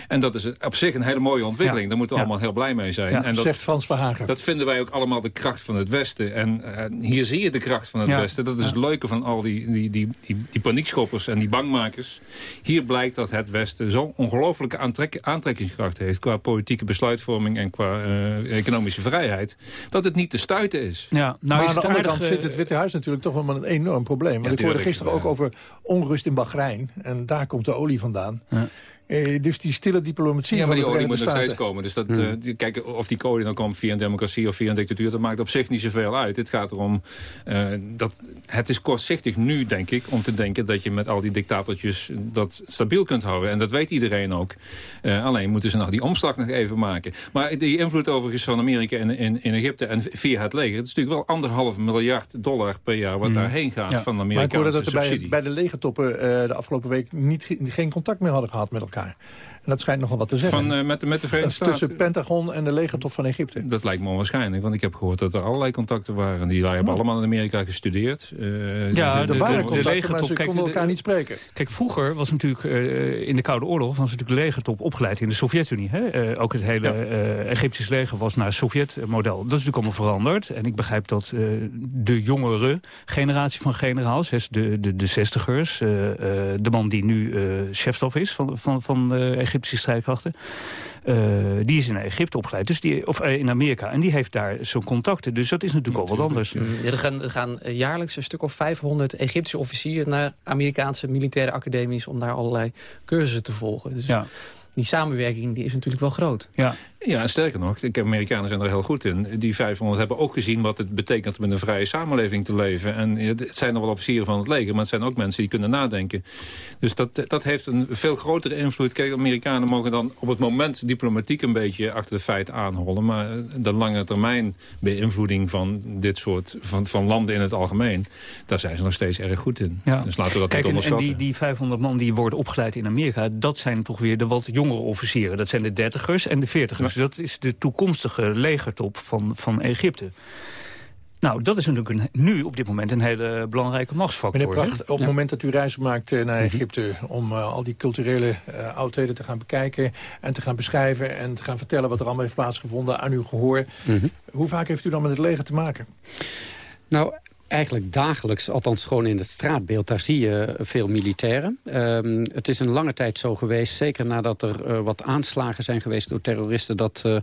Speaker 13: En dat is op zich een hele mooie ontwikkeling.
Speaker 14: Ja.
Speaker 13: Daar moeten we
Speaker 14: ja.
Speaker 13: allemaal heel blij mee zijn.
Speaker 11: Ja,
Speaker 13: en dat,
Speaker 11: zegt Frans Verhagen.
Speaker 13: Dat vinden wij ook allemaal de kracht van het Westen. En uh, hier zie je de kracht van het Westen. Dat is het leuke van al die, die, die, die, die paniekschoppers en die bangmakers. Hier blijkt dat het Westen zo'n ongelooflijke aantrek, aantrekkingskracht heeft... qua politieke besluitvorming en qua uh, economische vrijheid... dat het niet te stuiten is.
Speaker 14: Ja, nou
Speaker 11: maar
Speaker 14: is
Speaker 11: aan de andere
Speaker 14: aardig,
Speaker 11: kant zit het Witte Huis natuurlijk toch wel met een enorm probleem. Want
Speaker 13: Ja,
Speaker 11: ik hoorde gisteren ook over onrust in Bahrein. En daar komt de olie vandaan.
Speaker 14: Ja.
Speaker 11: Eh, dus die stille diplomatie
Speaker 13: Ja,
Speaker 11: van
Speaker 13: maar
Speaker 11: de
Speaker 13: die olie moet
Speaker 11: Verenigde
Speaker 13: nog steeds
Speaker 11: Staten.
Speaker 13: komen. Dus dat, uh, die, kijk, of die olie dan komt via een democratie of via een dictatuur... dat maakt op zich niet zoveel uit. Het gaat erom... Uh, dat het is kortzichtig nu, denk ik, om te denken... dat je met al die dictatortjes dat stabiel kunt houden. En dat weet iedereen ook. Uh, alleen moeten ze nog die omslag nog even maken. Maar die invloed overigens van Amerika in, in, in Egypte en via het leger... het is natuurlijk wel anderhalf miljard dollar per jaar... wat
Speaker 14: Mm.
Speaker 13: daarheen gaat
Speaker 11: Ja.
Speaker 13: van de
Speaker 11: Maar ik hoorde dat er bij, bij de legertoppen uh, de afgelopen week niet, ge- geen contact meer hadden gehad met elkaar. En dat schijnt nogal wat te zeggen.
Speaker 13: Van, uh, met, met de Verenigde
Speaker 11: Tussen
Speaker 13: Staten?
Speaker 11: Pentagon en de legertop van Egypte.
Speaker 13: Dat lijkt me onwaarschijnlijk, want ik heb gehoord dat er allerlei contacten waren. Die hebben allemaal in Amerika gestudeerd. Uh,
Speaker 14: Ja,
Speaker 11: er waren
Speaker 14: de
Speaker 11: contacten, maar
Speaker 14: legertop,
Speaker 11: ze
Speaker 14: kijk,
Speaker 11: konden
Speaker 14: de-
Speaker 11: elkaar niet spreken.
Speaker 14: Kijk, vroeger was natuurlijk uh, in de Koude Oorlog... was natuurlijk de legertop opgeleid in de Sovjet-Unie. hè? Uh, ook het hele uh, Egyptisch leger was naar het Sovjet-model. Dat is natuurlijk allemaal veranderd. En ik begrijp dat uh, de jongere generatie van generaals... hè, de, de, de zestigers, uh, uh, de man die nu uh, chefstaf is van, van, van de Egyptische strijdkrachten... Uh, die is in Egypte opgeleid, dus die, of uh, in Amerika. En die heeft daar zo'n contacten. Dus dat is natuurlijk al wat anders.
Speaker 15: Ja, er, gaan, er gaan jaarlijks een stuk of 500 Egyptische officieren... naar Amerikaanse militaire academies... om daar allerlei cursussen te volgen. Dus
Speaker 14: Ja.
Speaker 15: die samenwerking die is natuurlijk wel groot.
Speaker 14: Ja.
Speaker 13: Ja, en sterker nog, de Amerikanen zijn er heel goed in. Die 500 hebben ook gezien wat het betekent om in een vrije samenleving te leven. En het zijn nog wel officieren van het leger, maar het zijn ook mensen die kunnen nadenken. Dus dat, dat heeft een veel grotere invloed. Kijk, Amerikanen mogen dan op het moment diplomatiek een beetje achter de feiten aanhollen. Maar de lange termijn beïnvloeding van dit soort, van, van landen in het algemeen, daar zijn ze nog steeds erg goed in.
Speaker 14: Ja.
Speaker 13: Dus laten we dat
Speaker 14: Kijk,
Speaker 13: niet
Speaker 14: en, en
Speaker 13: onderschatten.
Speaker 14: die, die 500 man die worden opgeleid in Amerika... dat zijn toch weer de wat jongere officieren. Dat zijn de dertigers en de veertigers. Dus dat is de toekomstige legertop van, van Egypte. Nou, dat is natuurlijk een, nu op dit moment een hele belangrijke machtsfactor.
Speaker 11: Meneer Pracht, op het
Speaker 14: Ja.
Speaker 11: moment dat u reizen maakt
Speaker 14: Mhm.
Speaker 11: naar Egypte... om uh, al die culturele uh, oudheden te gaan bekijken en te gaan beschrijven... en te gaan vertellen wat er allemaal heeft plaatsgevonden aan uw gehoor...
Speaker 12: Mhm.
Speaker 11: hoe vaak heeft u dan met het leger te maken?
Speaker 12: Nou, eigenlijk dagelijks, althans gewoon in het straatbeeld, daar zie je veel militairen. Um, het is een lange tijd zo geweest, zeker nadat er uh, wat aanslagen zijn geweest door terroristen, dat uh,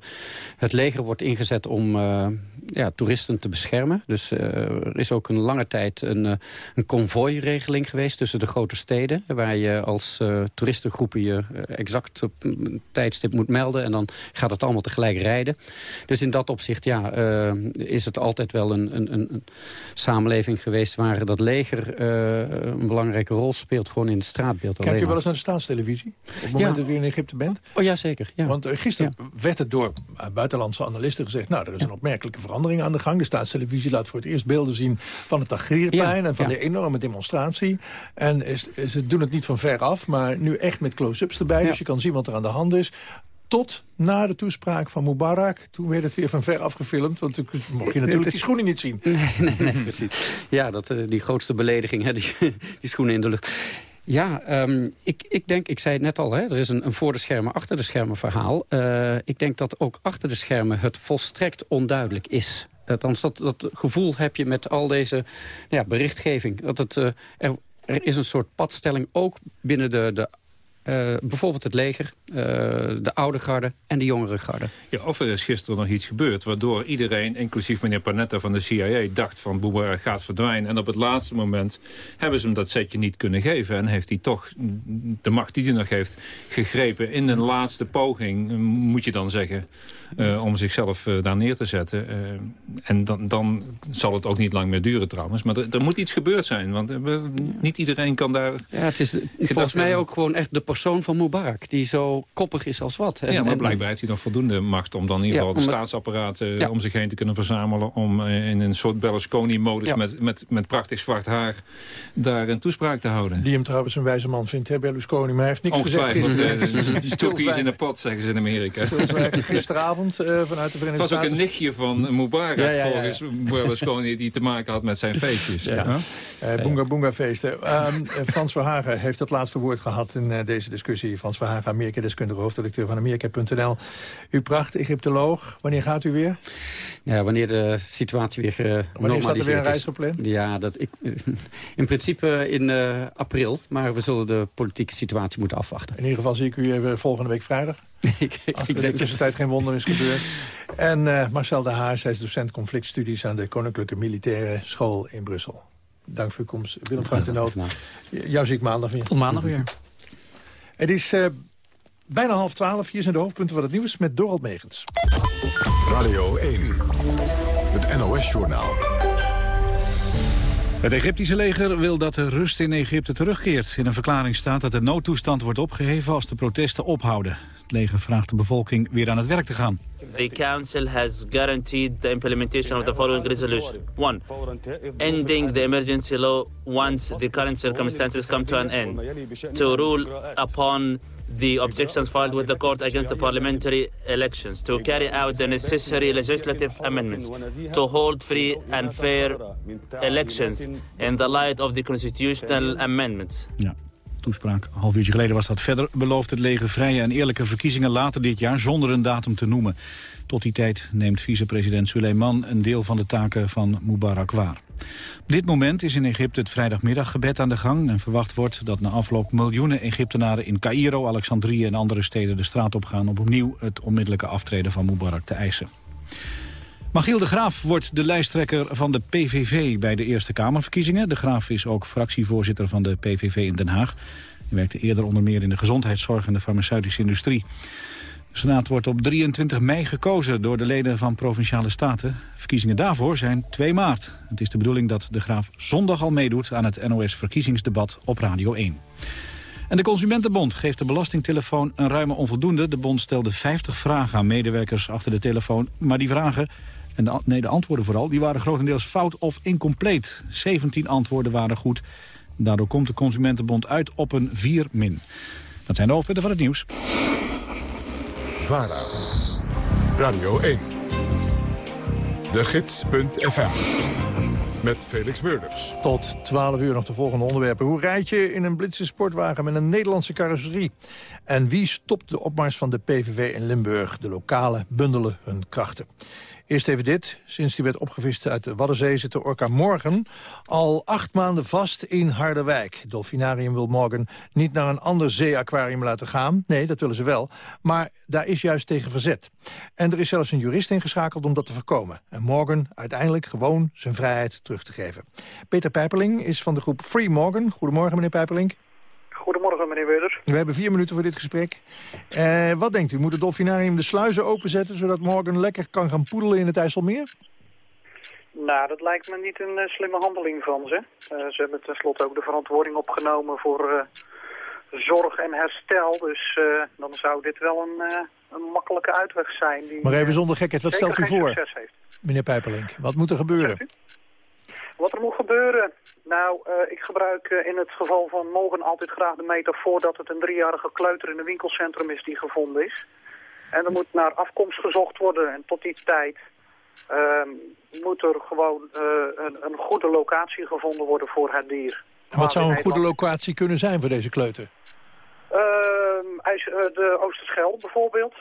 Speaker 12: het leger wordt ingezet om uh, ja, toeristen te beschermen. Dus er is ook een lange tijd een, een konvooiregeling geweest tussen de grote steden, waar je als toeristengroepen je exact op een tijdstip moet melden en dan gaat het allemaal tegelijk rijden. Dus in dat opzicht ja, is het altijd wel een, een, een samenleving geweest waar dat leger een belangrijke rol speelt, gewoon in het straatbeeld.
Speaker 11: Kijkt u wel eens naar de staatstelevisie? Op het moment
Speaker 12: Ja.
Speaker 11: dat u in Egypte bent?
Speaker 12: Oh ja, zeker. Ja.
Speaker 11: Want gisteren werd het door buitenlandse analisten gezegd... nou, er is een opmerkelijke verandering aan de gang. De staatstelevisie laat voor het eerst beelden zien van het Tahrirplein...
Speaker 12: Ja,
Speaker 11: en van
Speaker 12: ja.
Speaker 11: de enorme demonstratie. En is, ze doen het niet van ver af, maar nu echt met close-ups erbij.
Speaker 12: Ja.
Speaker 11: Dus je kan zien wat er aan de hand is. Tot na de toespraak van Mubarak. Toen werd het weer van ver afgefilmd. Want toen mocht je natuurlijk die schoenen niet zien.
Speaker 12: Nee, nee, nee, precies. Ja, dat, uh, die grootste belediging, hè, die, die schoenen in de lucht. Ja, um, ik, ik denk, ik zei het net al, hè, er is een, een voor de schermen, achter de schermen verhaal. Uh, ik denk dat ook achter de schermen het volstrekt onduidelijk is. Althans, dat, dat gevoel heb je met al deze ja, berichtgeving. Dat het, uh, er, er is een soort padstelling ook binnen de, de Uh, bijvoorbeeld het leger, uh, de oude garde en de jongere garde.
Speaker 13: Ja, of er is gisteren nog iets gebeurd... waardoor iedereen, inclusief meneer Panetta van de CIA... dacht van Mubarak gaat verdwijnen. En op het laatste moment hebben ze hem dat setje niet kunnen geven. En heeft hij toch de macht die hij nog heeft gegrepen... in een laatste poging, moet je dan zeggen... Uh, om zichzelf daar neer te zetten. en dan, dan zal het ook niet lang meer duren trouwens. Maar er, er moet iets gebeurd zijn. Want niet iedereen kan daar...
Speaker 12: Ja, het is volgens mij ook gewoon echt de persoon van Mubarak... die zo koppig is als wat.
Speaker 13: En, ja, maar blijkbaar heeft hij nog voldoende macht... om dan in ieder geval ja, de staatsapparaat uh, om zich heen te kunnen verzamelen... om uh, in een soort Berlusconi-modus ja. met, met, met prachtig zwart haar... daar een toespraak te houden.
Speaker 11: Die hem trouwens een wijze man vindt, hè, Berlusconi. Maar hij heeft niks
Speaker 13: Ongetwijfeld, gezegd. Ongetwijfeld. in de pot, zeggen ze in Amerika.
Speaker 11: Gisteravond uh, vanuit de Verenigde Staten.
Speaker 13: Het was ook een nichtje van Mubarak, volgens Berlusconi... die te maken had met zijn feestjes. Ja.
Speaker 11: Uh, boonga boonga feesten. Um, Frans Verhagen heeft het laatste woord gehad in uh, deze discussie. Frans Verhagen, Amerika-deskundige hoofdredacteur van Amerika.nl. U pracht Egyptoloog. Wanneer gaat u weer?
Speaker 12: Ja, wanneer de situatie weer genormaliseerd
Speaker 11: is. Wanneer staat er weer een reis gepland?
Speaker 12: Ja, dat, ik, in principe in uh, april. Maar we zullen de politieke situatie moeten afwachten.
Speaker 11: In ieder geval zie ik u even volgende week vrijdag. ik, Als er in de tussentijd geen wonder is gebeurd. En uh, Marcel de Haas, hij is docent conflictstudies... aan de Koninklijke Militaire School in Brussel. Dank voor uw komst. Willem van den Noot. Jou zie ik maandag weer.
Speaker 15: Tot maandag weer.
Speaker 11: Het is uh, bijna half twaalf. Hier zijn de hoofdpunten van het nieuws met Dorald Megens.
Speaker 2: Radio 1. Het NOS-journaal.
Speaker 3: Het Egyptische leger wil dat de rust in Egypte terugkeert. In een verklaring staat dat de noodtoestand wordt opgeheven als de protesten ophouden. Het leger vraagt de bevolking weer aan het werk te gaan.
Speaker 16: The council has guaranteed the implementation of the following resolution. One, ending the emergency law once the current circumstances come to an end. To rule upon the objections filed with the court against the parliamentary elections, to carry out the necessary legislative amendments, to hold free and fair elections in the light of the constitutional amendments.
Speaker 3: Ja. Toespraak. Een half uurtje geleden was dat verder. Belooft het leger vrije en eerlijke verkiezingen later dit jaar zonder een datum te noemen. Tot die tijd neemt vicepresident Suleiman een deel van de taken van Mubarak waar. Op dit moment is in Egypte het vrijdagmiddaggebed aan de gang... en verwacht wordt dat na afloop miljoenen Egyptenaren in Cairo, Alexandrië en andere steden de straat op gaan... om opnieuw het onmiddellijke aftreden van Mubarak te eisen. Magiel de Graaf wordt de lijsttrekker van de PVV bij de Eerste Kamerverkiezingen. De Graaf is ook fractievoorzitter van de PVV in Den Haag. Hij werkte eerder onder meer in de gezondheidszorg en de farmaceutische industrie. De Senaat wordt op 23 mei gekozen door de leden van Provinciale Staten. Verkiezingen daarvoor zijn 2 maart. Het is de bedoeling dat de Graaf zondag al meedoet aan het NOS-verkiezingsdebat op Radio 1. En de Consumentenbond geeft de belastingtelefoon een ruime onvoldoende. De bond stelde 50 vragen aan medewerkers achter de telefoon. Maar die vragen, en de, nee, de antwoorden vooral, die waren grotendeels fout of incompleet. 17 antwoorden waren goed. Daardoor komt de Consumentenbond uit op een 4 min. Dat zijn de hoofdpunten van het nieuws.
Speaker 2: VARA. Radio 1. De Gids.fm. Met Felix Meurders.
Speaker 11: Tot 12 uur nog de volgende onderwerpen. Hoe rijd je in een blitse sportwagen met een Nederlandse carrosserie? En wie stopt de opmars van de PVV in Limburg? De lokale bundelen hun krachten. Eerst even dit. Sinds die werd opgevist uit de Waddenzee zit de orka Morgen al acht maanden vast in Harderwijk. Dolfinarium wil Morgan niet naar een ander zeeaquarium laten gaan. Nee, dat willen ze wel. Maar daar is juist tegen verzet. En er is zelfs een jurist ingeschakeld om dat te voorkomen. En Morgan uiteindelijk gewoon zijn vrijheid terug te geven. Peter Pijperling is van de groep Free Morgan. Goedemorgen, meneer Pijperling.
Speaker 17: Goedemorgen, meneer Weuders.
Speaker 11: We hebben vier minuten voor dit gesprek. Uh, wat denkt u? Moet het Dolfinarium de sluizen openzetten... zodat Morgan lekker kan gaan poedelen in het IJsselmeer?
Speaker 17: Nou, dat lijkt me niet een uh, slimme handeling van ze. Uh, ze hebben tenslotte ook de verantwoording opgenomen voor zorg en herstel. Dus dan zou dit wel een, een makkelijke uitweg zijn. Die,
Speaker 11: maar even zonder gekheid, wat stelt u voor, meneer Pijperlink? Wat moet er gebeuren?
Speaker 17: Wat er moet gebeuren? Nou, uh, ik gebruik uh, in het geval van Morgan altijd graag de metafoor dat het een driejarige kleuter in een winkelcentrum is die gevonden is. En er moet naar afkomst gezocht worden en tot die tijd uh, moet er gewoon uh, een, een, goede locatie gevonden worden voor het dier.
Speaker 11: En wat zou een goede locatie kunnen zijn voor deze kleuter?
Speaker 17: Ehm, de Oosterschelde bijvoorbeeld.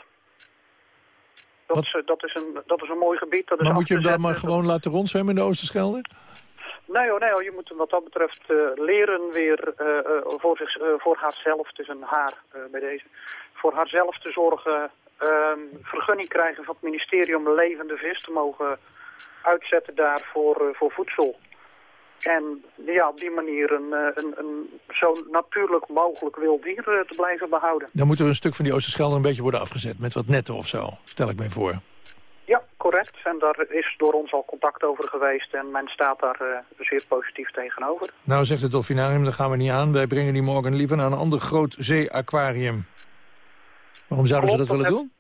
Speaker 17: Dat is, dat, is een, dat is een mooi gebied. Dat is
Speaker 11: maar moet je hem dan maar gewoon laten rondzwemmen in de Oosterschelde?
Speaker 17: Nee hoor, nee hoor, je moet wat dat betreft uh, leren weer uh, uh, voor, zich, voor haarzelf, is een haar bij deze, voor haarzelf te zorgen, ehm, vergunning krijgen van het ministerie om levende vis te mogen uitzetten daar voor, voor voedsel. En ja, op die manier een, een, een zo natuurlijk mogelijk wild dier te blijven behouden.
Speaker 11: Dan moet er een stuk van die Oosterschelde een beetje worden afgezet met wat netten of zo, stel ik mij voor.
Speaker 17: Correct. En daar is door ons al contact over geweest en men staat daar uh, zeer positief tegenover.
Speaker 11: Nou zegt het Dolfinarium, daar gaan we niet aan. Wij brengen die morgen liever naar een ander groot zeeaquarium. Waarom zouden ze dat willen doen?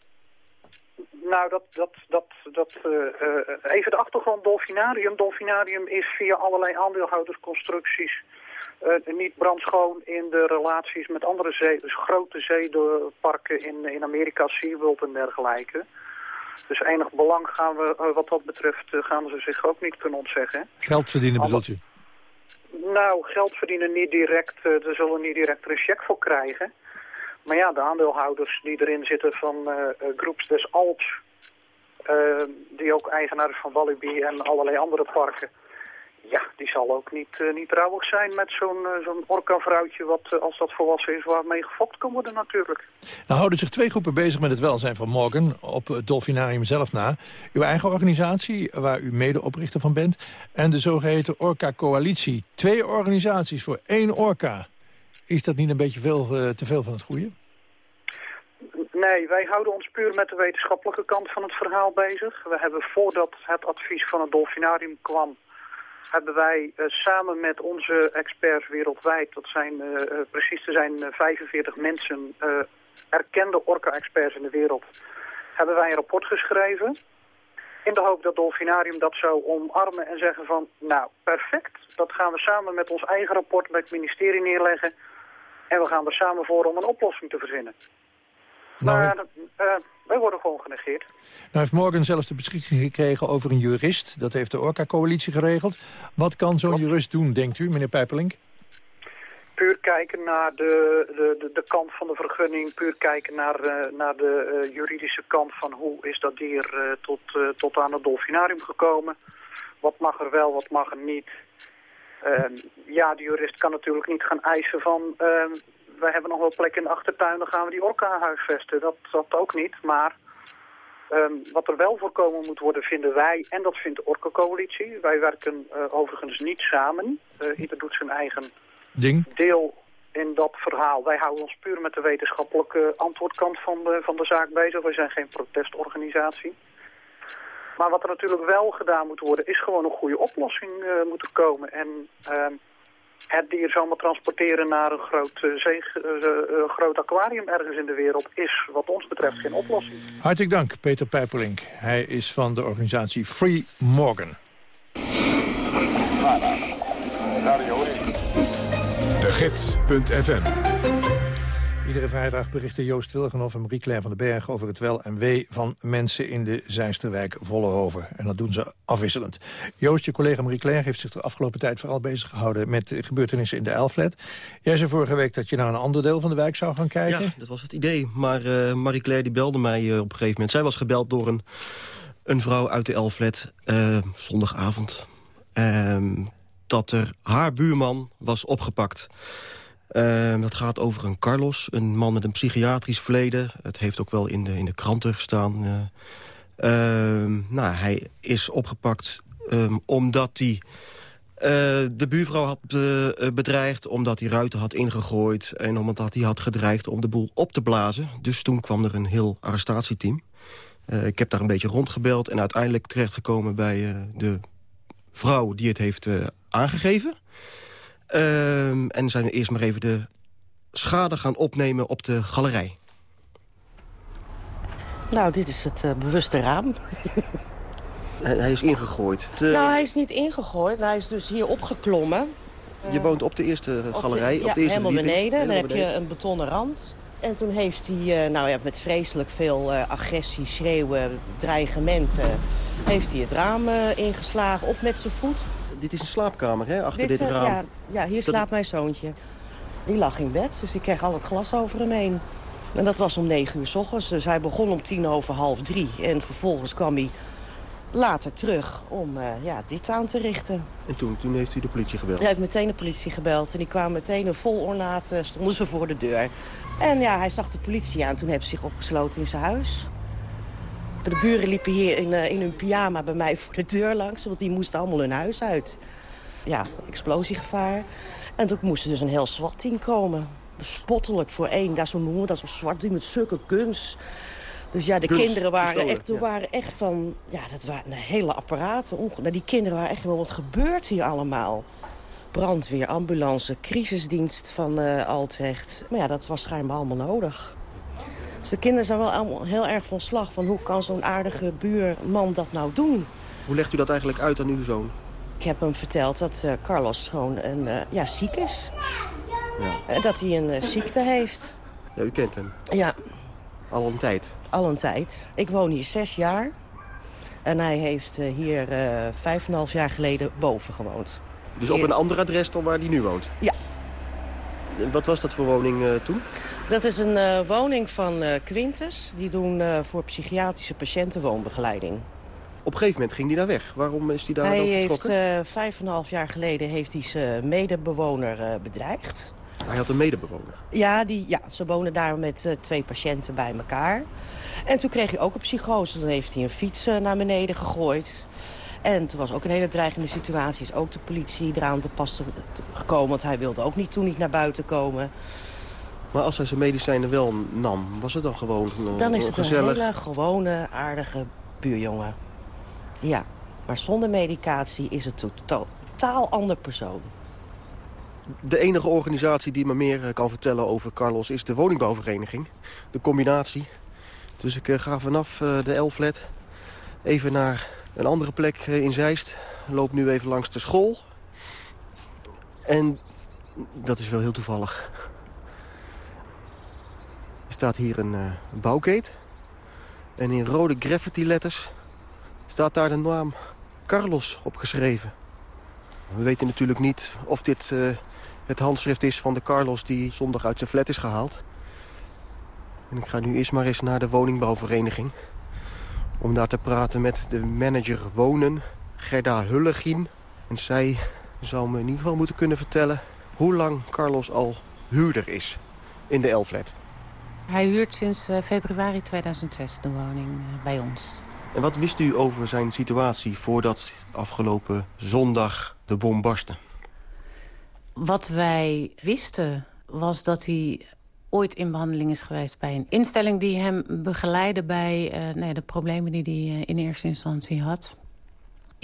Speaker 17: Nou, dat, dat, dat, dat, uh, uh, even de achtergrond Dolfinarium. Dolfinarium is via allerlei aandeelhoudersconstructies uh, niet brandschoon in de relaties met andere zee, dus grote zeeparken in, in Amerika, SeaWorld en dergelijke. Dus enig belang gaan we, eh, wat dat betreft, eh, gaan ze zich ook niet kunnen ontzeggen.
Speaker 11: Geld verdienen bedoelt u?
Speaker 17: Nou, geld verdienen niet direct, uh, er zullen niet direct een cheque voor krijgen. Maar ja, de aandeelhouders die erin zitten van uh, Groeps des Alps, die ook eigenaar is van Walibi en allerlei andere parken, ja, die zal ook niet, uh, niet trouwig zijn met zo'n uh, zo'n orka-vrouwtje... wat uh, als dat volwassen is, waarmee gefokt kan worden natuurlijk.
Speaker 11: Nou houden zich twee groepen bezig met het welzijn van Morgan... op het Dolfinarium zelf na. Uw eigen organisatie, waar u medeoprichter van bent... en de zogeheten Orca-coalitie. Twee organisaties voor één orka. Is dat niet een beetje veel, te veel van het goede?
Speaker 17: Nee, wij houden ons puur met de wetenschappelijke kant van het verhaal bezig. We hebben voordat het advies van het Dolfinarium kwam hebben wij uh, samen met onze experts wereldwijd, dat zijn uh, precies te zijn 45 mensen, erkende orka-experts in de wereld, hebben wij een rapport geschreven. In de hoop dat Dolfinarium dat zou omarmen en zeggen van, nou perfect, dat gaan we samen met ons eigen rapport bij het ministerie neerleggen. En we gaan er samen voor om een oplossing te verzinnen. Nou, maar uh, wij worden gewoon genegeerd.
Speaker 11: Nou heeft Morgan zelfs de beschikking gekregen over een jurist. Dat heeft de Orca-coalitie geregeld. Wat kan zo'n jurist doen, denkt u, meneer Pijperlink?
Speaker 17: Puur kijken naar de, de, de, de, kant van de vergunning. Puur kijken naar, uh, naar de uh, juridische kant van hoe is dat dier tot, tot aan het dolfinarium gekomen. Wat mag er wel, wat mag er niet. Ehm, ja, de jurist kan natuurlijk niet gaan eisen van ehm, wij hebben nog wel plek in de achtertuin, dan gaan we die orka huisvesten. Dat, dat ook niet, maar um, wat er wel voorkomen moet worden, vinden wij, en dat vindt de Orca-coalitie. Wij werken uh, overigens niet samen. Uh, ieder doet zijn eigen
Speaker 11: Ding.
Speaker 17: deel in dat verhaal. Wij houden ons puur met de wetenschappelijke antwoordkant van de, van de zaak bezig. Wij zijn geen protestorganisatie. Maar wat er natuurlijk wel gedaan moet worden, is gewoon een goede oplossing uh, moeten komen. En het dier zomaar transporteren naar een groot, uh, zee, uh, groot aquarium ergens in de wereld is wat ons betreft geen oplossing.
Speaker 11: Hartelijk dank, Peter Pijperlink. Hij is van de organisatie Free Morgan.
Speaker 2: De Gids.fm
Speaker 11: Iedere vrijdag berichten Joost Wilgenhoff en Marie-Claire van den Berg... over het wel en wee van mensen in de Zijsterwijk Vollenhoven. En dat doen ze afwisselend. Joost, je collega Marie-Claire heeft zich de afgelopen tijd vooral bezig gehouden... met gebeurtenissen in de Elflet. Jij zei vorige week dat je naar een ander deel van de wijk zou gaan kijken.
Speaker 18: Ja, dat was het idee. Maar uh, Marie-Claire belde mij uh, op een gegeven moment. Zij was gebeld door een, een vrouw uit de Elflet, uh, zondagavond. Ehm, dat er haar buurman was opgepakt... Uh, dat gaat over een Carlos, een man met een psychiatrisch verleden. Het heeft ook wel in de, in de kranten gestaan. Uh, uh, nou, hij is opgepakt ehm, omdat hij eh, de buurvrouw had bedreigd... omdat hij ruiten had ingegooid... en omdat hij had gedreigd om de boel op te blazen. Dus toen kwam er een heel arrestatieteam. Eh, ik heb daar een beetje rondgebeld... en uiteindelijk terechtgekomen bij de vrouw die het heeft aangegeven... Um, en zijn we eerst maar even de schade gaan opnemen op de galerij.
Speaker 19: Nou, dit is het uh, bewuste raam.
Speaker 18: hij, hij, is ingegooid.
Speaker 19: De... Nou, hij is niet ingegooid. Hij is dus hier opgeklommen.
Speaker 18: Je woont op de eerste galerij?
Speaker 19: Op de, ja,
Speaker 18: op de eerste
Speaker 19: helemaal beneden. Dan heb je een betonnen rand. En toen heeft hij, uh, nou ja, met vreselijk veel uh, agressie, schreeuwen, dreigementen... heeft hij het raam ingeslagen of met zijn voet
Speaker 18: dit is een slaapkamer, hè, achter dit, dit raam.
Speaker 19: Ja, ja hier slaapt mijn zoontje. Die lag in bed, dus ik kreeg al het glas over hem heen. En dat was om negen uur s ochtends. Dus hij begon om tien over half drie. En vervolgens kwam hij later terug om uh, ja, dit aan te richten.
Speaker 18: En toen, toen heeft u de politie gebeld?
Speaker 19: Ja, ik heb meteen de politie gebeld. En die kwamen meteen een vol ornaat, uh, stonden ze voor de deur. En ja, hij zag de politie aan. Toen hebben ze zich opgesloten in zijn huis. De buren liepen hier in, uh, in hun pyjama bij mij voor de deur langs. Want die moesten allemaal hun huis uit. Ja, explosiegevaar. En toen moest er dus een heel zwart team komen. Bespottelijk voor één. Daar zo noemen dat zo'n zwart team met zulke guns. Dus ja, de
Speaker 18: Guns,
Speaker 19: kinderen waren
Speaker 18: pistolen,
Speaker 19: echt,
Speaker 18: ja.
Speaker 19: waren echt van... Ja, dat waren een hele apparaten. Nou, die kinderen waren echt wel, wat gebeurt hier allemaal? Brandweer, ambulance, crisisdienst van eh Altrecht. Maar ja, dat was schijnbaar allemaal nodig. Dus de kinderen zijn wel allemaal heel erg van slag... van hoe kan zo'n aardige buurman dat nou doen?
Speaker 18: Hoe legt u dat eigenlijk uit aan uw zoon?
Speaker 19: Ik heb hem verteld dat eh, Carlos gewoon een, eh, ja, ziek is.
Speaker 18: Ja.
Speaker 19: En dat hij een eh, ziekte heeft.
Speaker 18: ja, u kent hem.
Speaker 19: Ja,
Speaker 18: Al een tijd.
Speaker 19: al een tijd. Ik woon hier zes jaar. En hij heeft eh, hier eh, vijf en een half jaar geleden boven gewoond.
Speaker 18: Dus op een ander adres dan waar hij nu woont?
Speaker 19: Ja.
Speaker 18: Wat was dat voor woning eh, toen?
Speaker 19: Dat is een eh, woning van eh, Quintus. Die doen eh, voor psychiatrische patiënten woonbegeleiding.
Speaker 18: Op een gegeven moment ging hij daar weg. Waarom is hij daar
Speaker 19: hij
Speaker 18: dan
Speaker 19: heeft vijf en een half jaar geleden heeft hij zijn medebewoner bedreigd.
Speaker 18: Hij had een medebewoner.
Speaker 19: Ja, die, ja, ze wonen daar met twee patiënten bij elkaar. En toen kreeg hij ook een psychose. Dan heeft hij een fiets naar beneden gegooid. En toen was ook een hele dreigende situatie. Is ook de politie eraan te pas te- gekomen. Want hij wilde ook niet toen niet naar buiten komen.
Speaker 18: Maar als hij zijn medicijnen wel nam, was het dan gewoon eh,
Speaker 19: Dan is het
Speaker 18: gezellig?
Speaker 19: een hele gewone, aardige buurjongen. Ja, maar zonder medicatie is het een totaal ander persoon.
Speaker 18: De enige organisatie die me meer eh, kan vertellen over Carlos is de woningbouwvereniging. De combinatie. Dus ik eh, ga vanaf de L-flat even naar een andere plek in Zeist. Loop nu even langs de school. En dat is wel heel toevallig. Staat hier een bouwkeet. En in rode graffiti letters staat daar de naam Carlos opgeschreven. We weten natuurlijk niet of dit eh, het handschrift is van de Carlos die zondag uit zijn flat is gehaald. En ik ga nu eerst maar eens naar de woningbouwvereniging. Om daar te praten met de manager wonen, Gerda Hullegien. En zij zou me in ieder geval moeten kunnen vertellen... hoe lang Carlos al huurder is in de L-flat.
Speaker 20: Hij huurt sinds eh, februari 2006 de woning eh, bij ons.
Speaker 18: En wat wist u over zijn situatie voordat afgelopen zondag de bom barstte?
Speaker 20: Wat wij wisten was dat hij ooit in behandeling is geweest bij een instelling die hem begeleidde bij eh, de problemen die hij in eerste instantie had.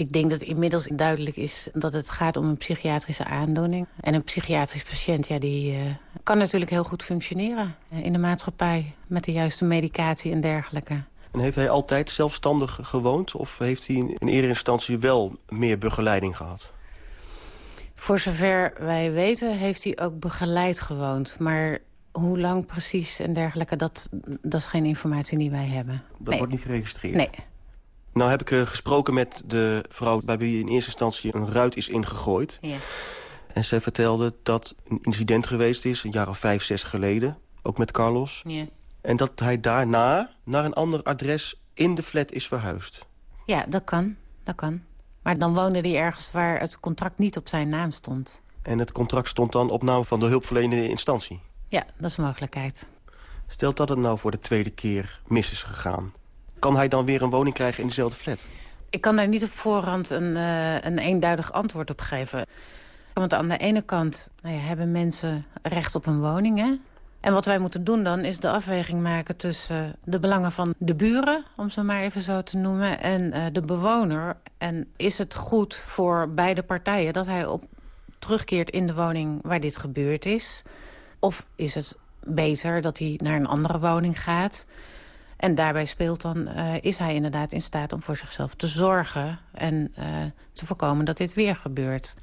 Speaker 20: Ik denk dat inmiddels duidelijk is dat het gaat om een psychiatrische aandoening. En een psychiatrisch patiënt ja, die, eh, kan natuurlijk heel goed functioneren eh, in de maatschappij... met de juiste medicatie en dergelijke.
Speaker 18: En heeft hij altijd zelfstandig gewoond? Of heeft hij in in eerder instantie wel meer begeleiding gehad?
Speaker 20: Voor zover wij weten heeft hij ook begeleid gewoond. Maar hoe lang precies en dergelijke, dat, dat is geen informatie die wij hebben.
Speaker 18: Dat
Speaker 20: Nee.
Speaker 18: wordt niet geregistreerd?
Speaker 20: Nee.
Speaker 18: Nou heb ik eh, gesproken met de vrouw bij wie in eerste instantie een ruit is ingegooid.
Speaker 20: Ja.
Speaker 18: En zij vertelde dat een incident geweest is, een jaar of vijf, zes geleden. Ook met Carlos.
Speaker 20: Ja.
Speaker 18: En dat hij daarna naar een ander adres in de flat is verhuisd.
Speaker 20: ja, dat kan. Dat kan. Maar dan woonde hij ergens waar het contract niet op zijn naam stond.
Speaker 18: En het contract stond dan op naam van de hulpverlenende instantie.
Speaker 20: Ja, dat is een mogelijkheid.
Speaker 18: Stelt dat het nou voor de tweede keer mis is gegaan. Kan hij dan weer een woning krijgen in dezelfde flat?
Speaker 20: Ik kan daar niet op voorhand een, eh, een eenduidig antwoord op geven. Want aan de ene kant nou ja, hebben mensen recht op een woning. Hè? En wat wij moeten doen dan is de afweging maken tussen de belangen van de buren... om ze maar even zo te noemen, en eh, de bewoner. En is het goed voor beide partijen dat hij op, terugkeert in de woning waar dit gebeurd is? Of is het beter dat hij naar een andere woning gaat... En daarbij speelt dan, eh, is hij inderdaad in staat om voor zichzelf te zorgen... en eh, te voorkomen dat dit weer gebeurt.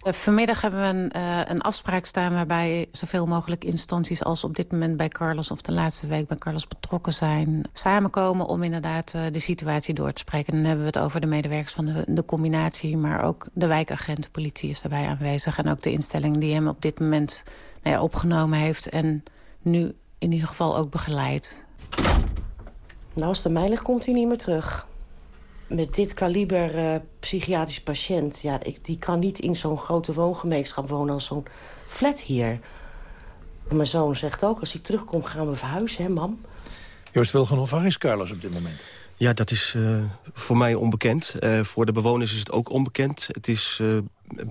Speaker 20: Eh, vanmiddag hebben we een, een afspraak staan waarbij zoveel mogelijk instanties... als op dit moment bij Carlos of de laatste week bij Carlos betrokken zijn... samenkomen om inderdaad de situatie door te spreken. En dan hebben we het over de medewerkers van de, de combinatie... maar ook de wijkagent, de politie is daarbij aanwezig... en ook de instelling die hem op dit moment nou ja, opgenomen heeft... en nu in ieder geval ook begeleidt.
Speaker 19: Nou, als de mij ligt, komt hij niet meer terug. met dit kaliber uh, psychiatrisch patiënt... Ja, ik, die kan niet in zo'n grote woongemeenschap wonen als zo'n flat hier. Mijn zoon zegt ook, als hij terugkomt gaan we verhuizen, hè mam?
Speaker 11: Joost Wilgenhoff, waar is Carlos op dit moment?
Speaker 18: Ja, dat is uh, voor mij onbekend. Uh, voor de bewoners is het ook onbekend. Het is uh,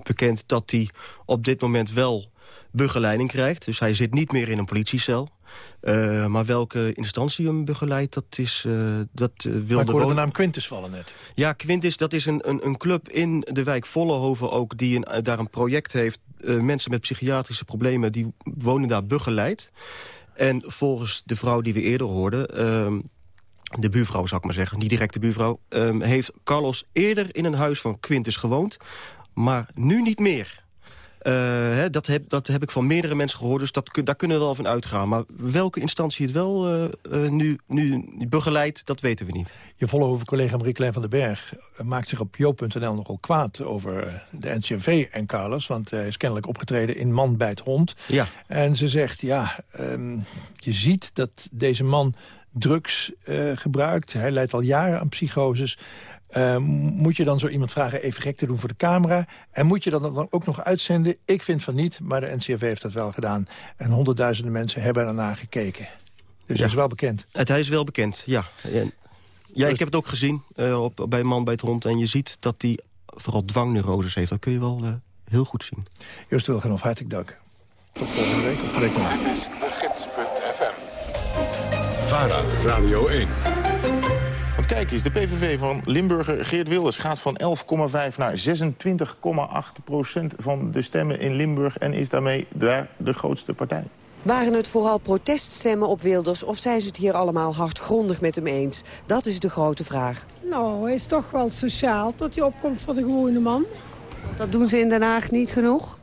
Speaker 18: bekend dat hij op dit moment wel begeleiding krijgt. Dus hij zit niet meer in een politiecel. Uh, maar welke instantie hem begeleidt, dat is... Uh, dat uh, wil
Speaker 11: maar ik hoorde de naam Quintus vallen net.
Speaker 18: Ja, Quintus, dat is een, een, een club in de wijk Vollenhoven ook... die een, daar een project heeft. mensen met psychiatrische problemen, die wonen daar begeleid. En volgens de vrouw die we eerder hoorden... Ehm, de buurvrouw, zou ik maar zeggen, niet direct de buurvrouw... Um, heeft Carlos eerder in een huis van Quintus gewoond... maar nu niet meer. Hè, dat, heb, dat heb ik van meerdere mensen gehoord, dus dat, daar kunnen we wel van uitgaan. Maar welke instantie het wel uh, uh, nu, nu begeleidt, dat weten we niet.
Speaker 11: Je volgende collega Marie-Klein van den Berg maakt zich op jo.nl nogal kwaad over de NCMV en Carlos. Want hij is kennelijk opgetreden in Man bij het hond.
Speaker 18: Ja.
Speaker 11: En ze zegt, ja, um, je ziet dat deze man drugs gebruikt. Hij leidt al jaren aan psychoses. Uh, moet je dan zo iemand vragen even gek te doen voor de camera? En moet je dat dan ook nog uitzenden? Ik vind van niet, maar de NCRV heeft dat wel gedaan. En honderdduizenden mensen hebben ernaar gekeken. Dus ja. hij is wel bekend.
Speaker 18: Het, hij is wel bekend, ja. Ja, ik heb het ook gezien uh, op, bij Man bij het Hond. En je ziet dat hij vooral dwangneuroses heeft. Dat kun je wel uh, heel goed zien.
Speaker 11: Joost Wilgenhoff, hartelijk dank. Tot volgende week of de week nog.
Speaker 2: Dit is de gids.fm. VARA, Radio 1.
Speaker 21: Kijk eens, de PVV van Limburger Geert Wilders gaat van 11,5 naar 26,8 procent van de stemmen in Limburg... en is daarmee daar de grootste partij.
Speaker 22: Waren het vooral proteststemmen op Wilders... of zijn ze het hier allemaal hardgrondig met hem eens? Dat is de grote vraag.
Speaker 23: Nou, hij is toch wel sociaal dat hij opkomt voor de gewone man.
Speaker 22: Dat doen ze in Den Haag niet genoeg?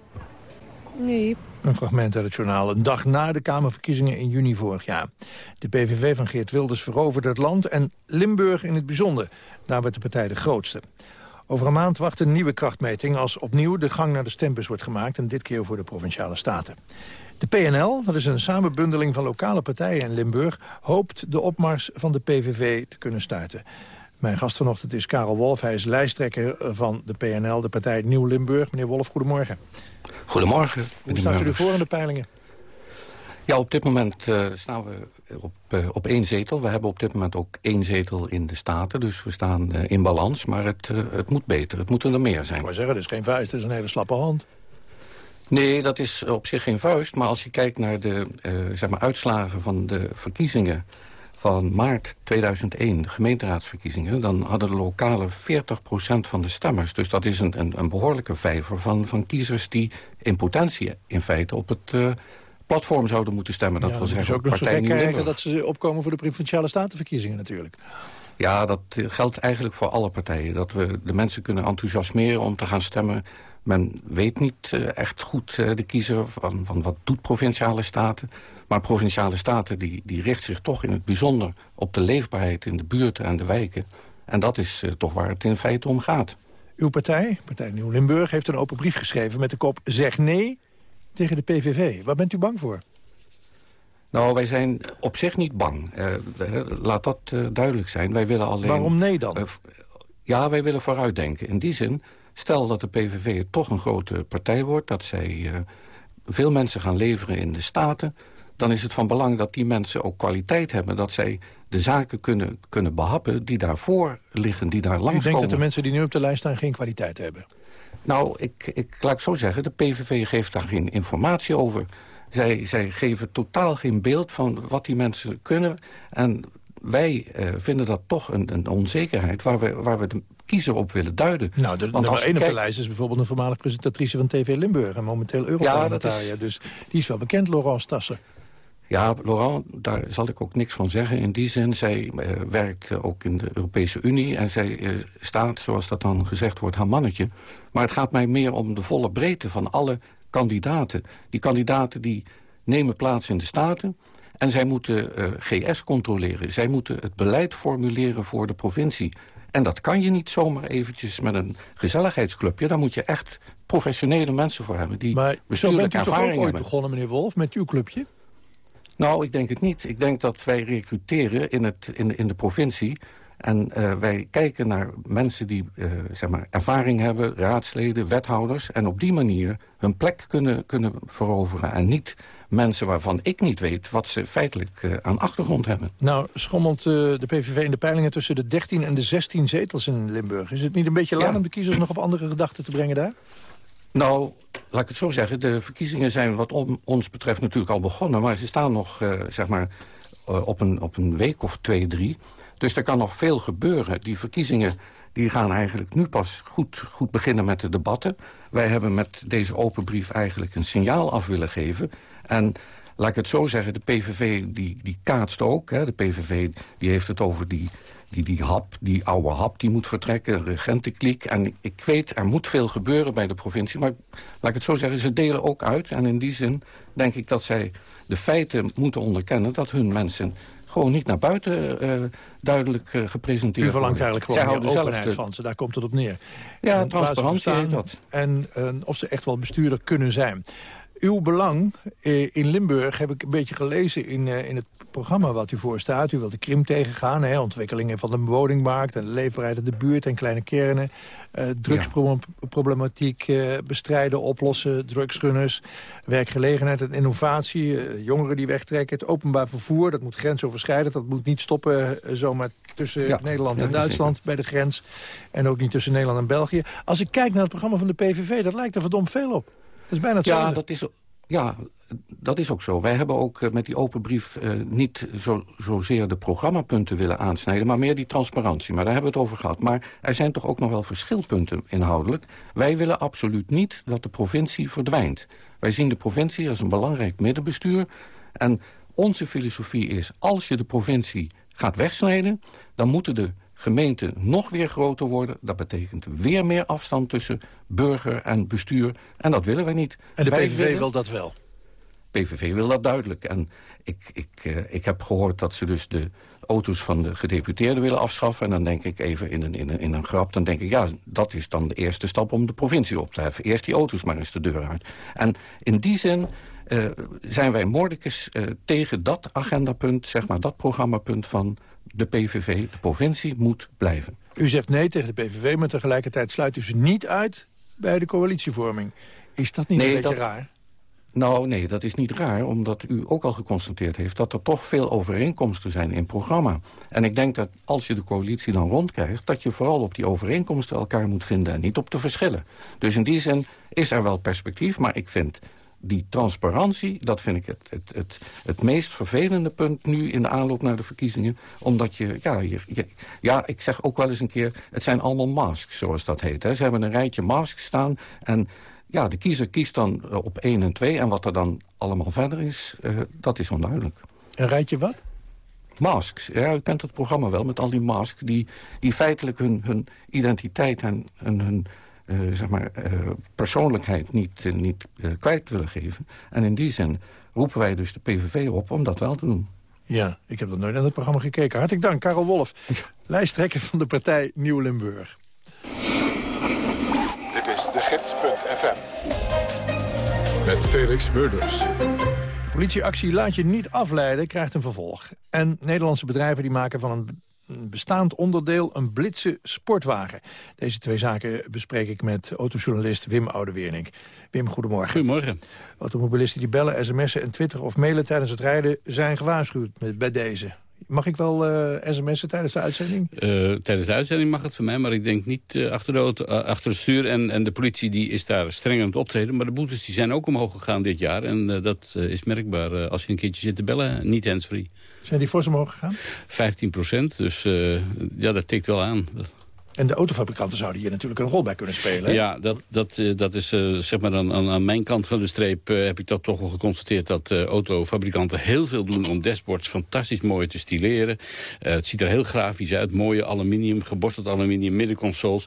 Speaker 23: Nee.
Speaker 11: Een fragment uit het journaal. Een dag na de Kamerverkiezingen in juni vorig jaar. De PVV van Geert Wilders veroverde het land en Limburg in het bijzonder. Daar werd de partij de grootste. Over een maand wacht een nieuwe krachtmeting als opnieuw de gang naar de stembus wordt gemaakt... en dit keer voor de Provinciale Staten. De PNL, dat is een samenbundeling van lokale partijen in Limburg... hoopt de opmars van de PVV te kunnen starten. Mijn gast vanochtend is Karel Wolf. Hij is lijsttrekker van de PNL, de partij Nieuw Limburg. Meneer Wolf, goedemorgen.
Speaker 24: Goedemorgen.
Speaker 11: Hoe staat u ervoor in de peilingen?
Speaker 24: Ja, op dit moment uh, staan we op, uh, op één zetel. We hebben op dit moment ook één zetel in de Staten. Dus we staan uh, in balans, maar het, het moet beter. Het moeten er meer zijn.
Speaker 11: Ik maar zeggen, het is geen vuist, het is een hele slappe hand.
Speaker 24: Nee, dat is op zich geen vuist. Maar als je kijkt naar de zeg maar uitslagen van de verkiezingen van maart 2001, de gemeenteraadsverkiezingen... dan hadden de lokale 40% van de stemmers. Dus dat is een, een, een, behoorlijke vijver van, van kiezers... die in potentie in feite op het uh, platform zouden moeten stemmen. Dat
Speaker 11: ja,
Speaker 24: wil zeggen,
Speaker 11: ook nog zo gek dat ze opkomen voor de provinciale statenverkiezingen natuurlijk.
Speaker 24: Ja, dat geldt eigenlijk voor alle partijen. Dat we de mensen kunnen enthousiasmeren om te gaan stemmen men weet niet uh, echt goed, uh, de kiezer, van, van wat doet provinciale staten. Maar provinciale staten die, die richt zich toch in het bijzonder... op de leefbaarheid in de buurten en de wijken. En dat is uh, toch waar het in feite om gaat.
Speaker 11: Uw partij, Partij Nieuw Limburg, heeft een open brief geschreven... met de kop Zeg nee tegen de PVV. Waar bent u bang voor?
Speaker 24: Nou, wij zijn op zich niet bang. laat dat duidelijk zijn. Wij willen alleen...
Speaker 11: Waarom nee dan?
Speaker 24: ja, wij willen vooruitdenken. In die zin Stel dat de PVV toch een grote partij wordt... dat zij uh, veel mensen gaan leveren in de Staten... dan is het van belang dat die mensen ook kwaliteit hebben. Dat zij de zaken kunnen, kunnen behappen die daarvoor liggen, die daar langs
Speaker 11: Ik denk dat de mensen die nu op de lijst staan geen kwaliteit hebben?
Speaker 24: Nou, ik, ik laat ik zo zeggen, de PVV geeft daar geen informatie over. Zij, zij geven totaal geen beeld van wat die mensen kunnen. En wij uh, vinden dat toch een, een onzekerheid waar we, waar we de kiezer op willen duiden.
Speaker 11: Nou, de nummer één op de lijst is bijvoorbeeld een voormalig presentatrice van TV Limburg... en momenteel Europarlementariër. Ja, is... Dus die is wel bekend, Laurent Tasser.
Speaker 24: Ja, Laurent, daar zal ik ook niks van zeggen. In die zin, zij uh, werkt ook in de Europese Unie... en zij uh, staat, zoals dat dan gezegd wordt, haar mannetje. Maar het gaat mij meer om de volle breedte van alle kandidaten. Die kandidaten die nemen plaats in de Staten... En zij moeten uh, GS controleren. Zij moeten het beleid formuleren voor de provincie. En dat kan je niet zomaar eventjes met een gezelligheidsclubje. Daar moet je echt professionele mensen voor hebben. Die
Speaker 11: maar
Speaker 24: zo bent
Speaker 11: u toch ook
Speaker 24: ooit
Speaker 11: begonnen, meneer Wolf, met uw clubje?
Speaker 24: Nou, ik denk het niet. Ik denk dat wij recruteren in, het, in, in de provincie... En uh, wij kijken naar mensen die uh, zeg maar ervaring hebben, raadsleden, wethouders... en op die manier hun plek kunnen, kunnen veroveren. En niet mensen waarvan ik niet weet wat ze feitelijk uh, aan achtergrond hebben.
Speaker 11: Nou, schommelt de PVV in de peilingen tussen de 13 en de 16 zetels in Limburg. Is het niet een beetje laat ja. om de kiezers nog op andere gedachten te brengen daar?
Speaker 24: Nou, laat ik het zo zeggen. De verkiezingen zijn wat on, ons betreft natuurlijk al begonnen. Maar ze staan nog, zeg maar, op, een, op een week of twee, drie... Dus er kan nog veel gebeuren. Die verkiezingen die gaan eigenlijk nu pas goed, goed beginnen met de debatten. Wij hebben met deze open brief eigenlijk een signaal af willen geven. En laat ik het zo zeggen, de PVV die, die kaatst ook. Hè. De PVV die heeft het over die, die, die hap, die oude hap, die moet vertrekken, regentenkliek. En ik weet, er moet veel gebeuren bij de provincie. Maar laat ik het zo zeggen, ze delen ook uit. En in die zin denk ik dat zij de feiten moeten onderkennen... dat hun mensen gewoon niet naar buiten uh, duidelijk uh, gepresenteerd
Speaker 11: U verlangt eigenlijk gewoon
Speaker 24: Zij
Speaker 11: meer openheid van ze, daar komt het op neer.
Speaker 24: Ja, en transparantie dat.
Speaker 11: En uh, of ze echt wel bestuurder kunnen zijn. Uw belang in Limburg heb ik een beetje gelezen in, in het programma wat u voorstaat. U wilt de Krim tegengaan, hè, ontwikkelingen van de woningmarkt... en de leefbaarheid in de buurt en kleine kernen. Uh, drugsproblematiek uh, bestrijden, oplossen, drugsgunners... werkgelegenheid en innovatie, uh, jongeren die wegtrekken... het openbaar vervoer, dat moet grensoverschrijdend... dat moet niet stoppen zomaar tussen ja. Nederland en ja, Duitsland bij de grens... en ook niet tussen Nederland en België. Als ik kijk naar het programma van de PVV, dat lijkt er verdomd veel op. Dat is bijna hetzelfde.
Speaker 24: Ja, dat is, ja, dat is ook zo. Wij hebben ook uh, met die open brief uh, niet zo, zozeer de programmapunten willen aansnijden... maar meer die transparantie. Maar daar hebben we het over gehad. Maar er zijn toch ook nog wel verschilpunten inhoudelijk. Wij willen absoluut niet dat de provincie verdwijnt. Wij zien de provincie als een belangrijk middenbestuur. En onze filosofie is, als je de provincie gaat wegsnijden... dan moeten de gemeenten nog weer groter worden. Dat betekent weer meer afstand tussen burger en bestuur. En dat willen wij niet.
Speaker 11: En de
Speaker 24: wij
Speaker 11: PVV
Speaker 24: willen...
Speaker 11: wil dat wel?
Speaker 24: PVV wil dat duidelijk. En ik, ik, uh, ik heb gehoord dat ze dus de auto's van de gedeputeerden willen afschaffen. En dan denk ik even in een, in, een, in een grap, dan denk ik... ja, dat is dan de eerste stap om de provincie op te heffen. Eerst die auto's maar eens de deur uit. En in die zin uh, zijn wij moordicus uh, tegen dat agendapunt... zeg maar dat programmapunt van de PVV. De provincie moet blijven.
Speaker 11: U zegt nee tegen de PVV, maar tegelijkertijd sluit u ze niet uit... bij de coalitievorming. Is dat niet
Speaker 24: nee,
Speaker 11: een beetje
Speaker 24: dat...
Speaker 11: raar?
Speaker 24: Nou, nee, dat is niet raar, omdat u ook al geconstateerd heeft... dat er toch veel overeenkomsten zijn in het programma. En ik denk dat als je de coalitie dan rondkrijgt... dat je vooral op die overeenkomsten elkaar moet vinden... en niet op de verschillen. Dus in die zin is er wel perspectief, maar ik vind die transparantie, dat vind ik het, het, het, het meest vervelende punt nu in de aanloop naar de verkiezingen. Omdat je, ja, je, je, ja, ik zeg ook wel eens een keer, het zijn allemaal masks, zoals dat heet. Hè. Ze hebben een rijtje masks staan en ja, de kiezer kiest dan op 1 en 2. En wat er dan allemaal verder is, uh, dat is onduidelijk.
Speaker 11: Een rijtje wat?
Speaker 24: Masks. Ja, u kent het programma wel met al die masks... die, die feitelijk hun, hun identiteit en, en hun zeg maar, uh, persoonlijkheid niet, uh, niet kwijt willen geven. En in die zin roepen wij dus de PVV op om dat wel te doen.
Speaker 11: Ja, ik heb dat nooit naar het programma gekeken. Hartelijk dank, Karel Wolf, lijsttrekker van de partij Nieuw Limburg.
Speaker 2: Dit is de gids.fm. Met Felix Murders.
Speaker 11: Politieactie Laat je niet afleiden krijgt een vervolg. En Nederlandse bedrijven die maken van een bestaand onderdeel een blitse sportwagen. Deze twee zaken bespreek ik met autojournalist Wim Oudeweernink. Wim, goedemorgen.
Speaker 25: Goedemorgen.
Speaker 11: Automobilisten die bellen, sms'en en twitteren of mailen tijdens het rijden... zijn gewaarschuwd met, bij deze. Mag ik wel uh, sms'en tijdens de uitzending?
Speaker 25: Uh, tijdens de uitzending mag het voor mij, maar ik denk niet uh, achter, de auto, achter het stuur. En, en de politie die is daar streng aan het optreden. Maar de boetes die zijn ook omhoog gegaan dit jaar. En dat is merkbaar als je een keertje zit te bellen, niet handsfree.
Speaker 11: Zijn die fors omhoog gegaan?
Speaker 25: 15 procent, dus ja, dat tikt wel aan.
Speaker 11: En de autofabrikanten zouden hier natuurlijk een rol bij kunnen spelen. Hè?
Speaker 25: Ja, dat, dat, dat is uh, zeg maar aan, aan, mijn kant van de streep... Heb ik dat toch wel geconstateerd dat autofabrikanten heel veel doen... om dashboards fantastisch mooi te stileren. het ziet er heel grafisch uit. Mooie aluminium, geborsteld aluminium, middenconsoles.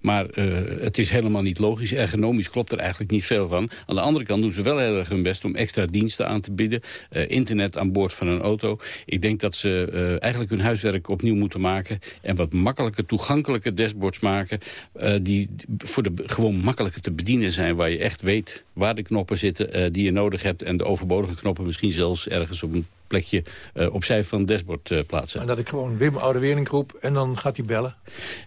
Speaker 25: Maar uh, het is helemaal niet logisch. Ergonomisch klopt er eigenlijk niet veel van. Aan de andere kant doen ze wel heel erg hun best om extra diensten aan te bieden. Uh, internet aan boord van een auto. Ik denk dat ze uh, eigenlijk hun huiswerk opnieuw moeten maken. En wat makkelijker, toegankelijke dashboards maken. die voor de gewoon makkelijker te bedienen zijn. Waar je echt weet waar de knoppen zitten die je nodig hebt. En de overbodige knoppen misschien zelfs ergens op een plekje opzij van het dashboard plaatsen.
Speaker 11: En dat ik gewoon Wim Oude roep en dan gaat hij bellen?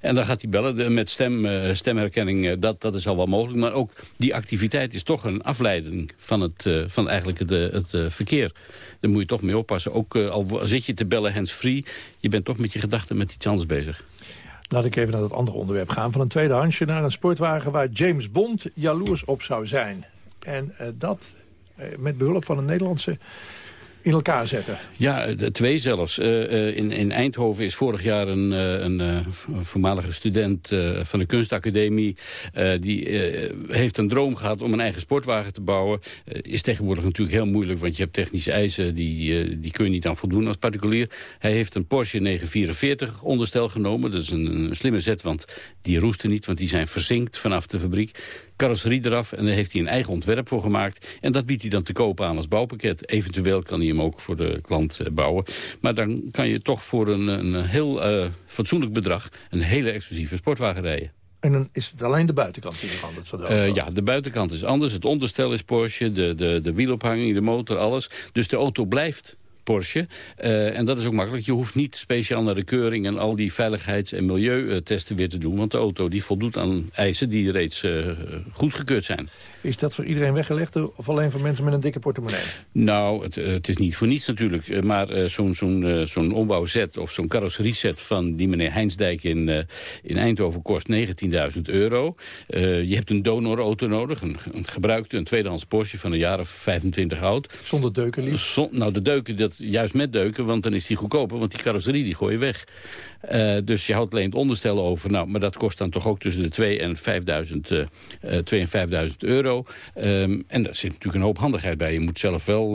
Speaker 25: En dan gaat hij bellen met stem, stemherkenning, dat, dat is al wel mogelijk. Maar ook die activiteit is toch een afleiding van, het, van eigenlijk het, het verkeer. Daar moet je toch mee oppassen. Ook al zit je te bellen hands-free, je bent toch met je gedachten met iets anders bezig.
Speaker 11: Laat ik even naar dat andere onderwerp gaan. Van een tweedehandsje naar een sportwagen waar James Bond jaloers op zou zijn. En dat met behulp van een Nederlandse in elkaar zetten.
Speaker 25: Ja, twee zelfs. Uh, in, in Eindhoven is vorig jaar een, een, een voormalige student van de kunstacademie... die heeft een droom gehad om een eigen sportwagen te bouwen. is tegenwoordig natuurlijk heel moeilijk, want je hebt technische eisen... die, die kun je niet aan voldoen als particulier. Hij heeft een Porsche 944 onderstel genomen. Dat is een, een slimme zet, want die roesten niet... want die zijn verzinkt vanaf de fabriek carrosserie eraf en daar heeft hij een eigen ontwerp voor gemaakt. En dat biedt hij dan te koop aan als bouwpakket. Eventueel kan hij hem ook voor de klant eh, bouwen. Maar dan kan je toch voor een, een heel uh, fatsoenlijk bedrag... een hele exclusieve sportwagen rijden.
Speaker 11: En dan is het alleen de buitenkant die verandert van de auto?
Speaker 25: Uh, ja, de buitenkant is anders. Het onderstel is Porsche, de, de, de wielophanging, de motor, alles. Dus de auto blijft Porsche. Uh, en dat is ook makkelijk. Je hoeft niet speciaal naar de keuring en al die veiligheids- en milieutesten weer te doen. Want de auto die voldoet aan eisen die reeds uh, goedgekeurd zijn.
Speaker 11: Is dat voor iedereen weggelegd of alleen voor mensen met een dikke portemonnee?
Speaker 25: Nou, het, het is niet voor niets natuurlijk. Maar uh, zo'n zo'n zo'n ombouwzet of zo'n carrosserieset van die meneer Heinsdijk in, in Eindhoven kost 19.000 euro. je hebt een donorauto nodig, een, een gebruikte, een tweedehands Porsche van een jaar of 25 oud.
Speaker 11: Zonder deuken liefst?
Speaker 25: nou, de deuken, dat juist met deuken, want dan is die goedkoper. Want die carrosserie die gooi je weg. Uh, dus je houdt alleen het onderstel over. Nou, maar dat kost dan toch ook tussen de 2 en 5000 uh, uh, euro. Um, en daar zit natuurlijk een hoop handigheid bij. Je moet zelf wel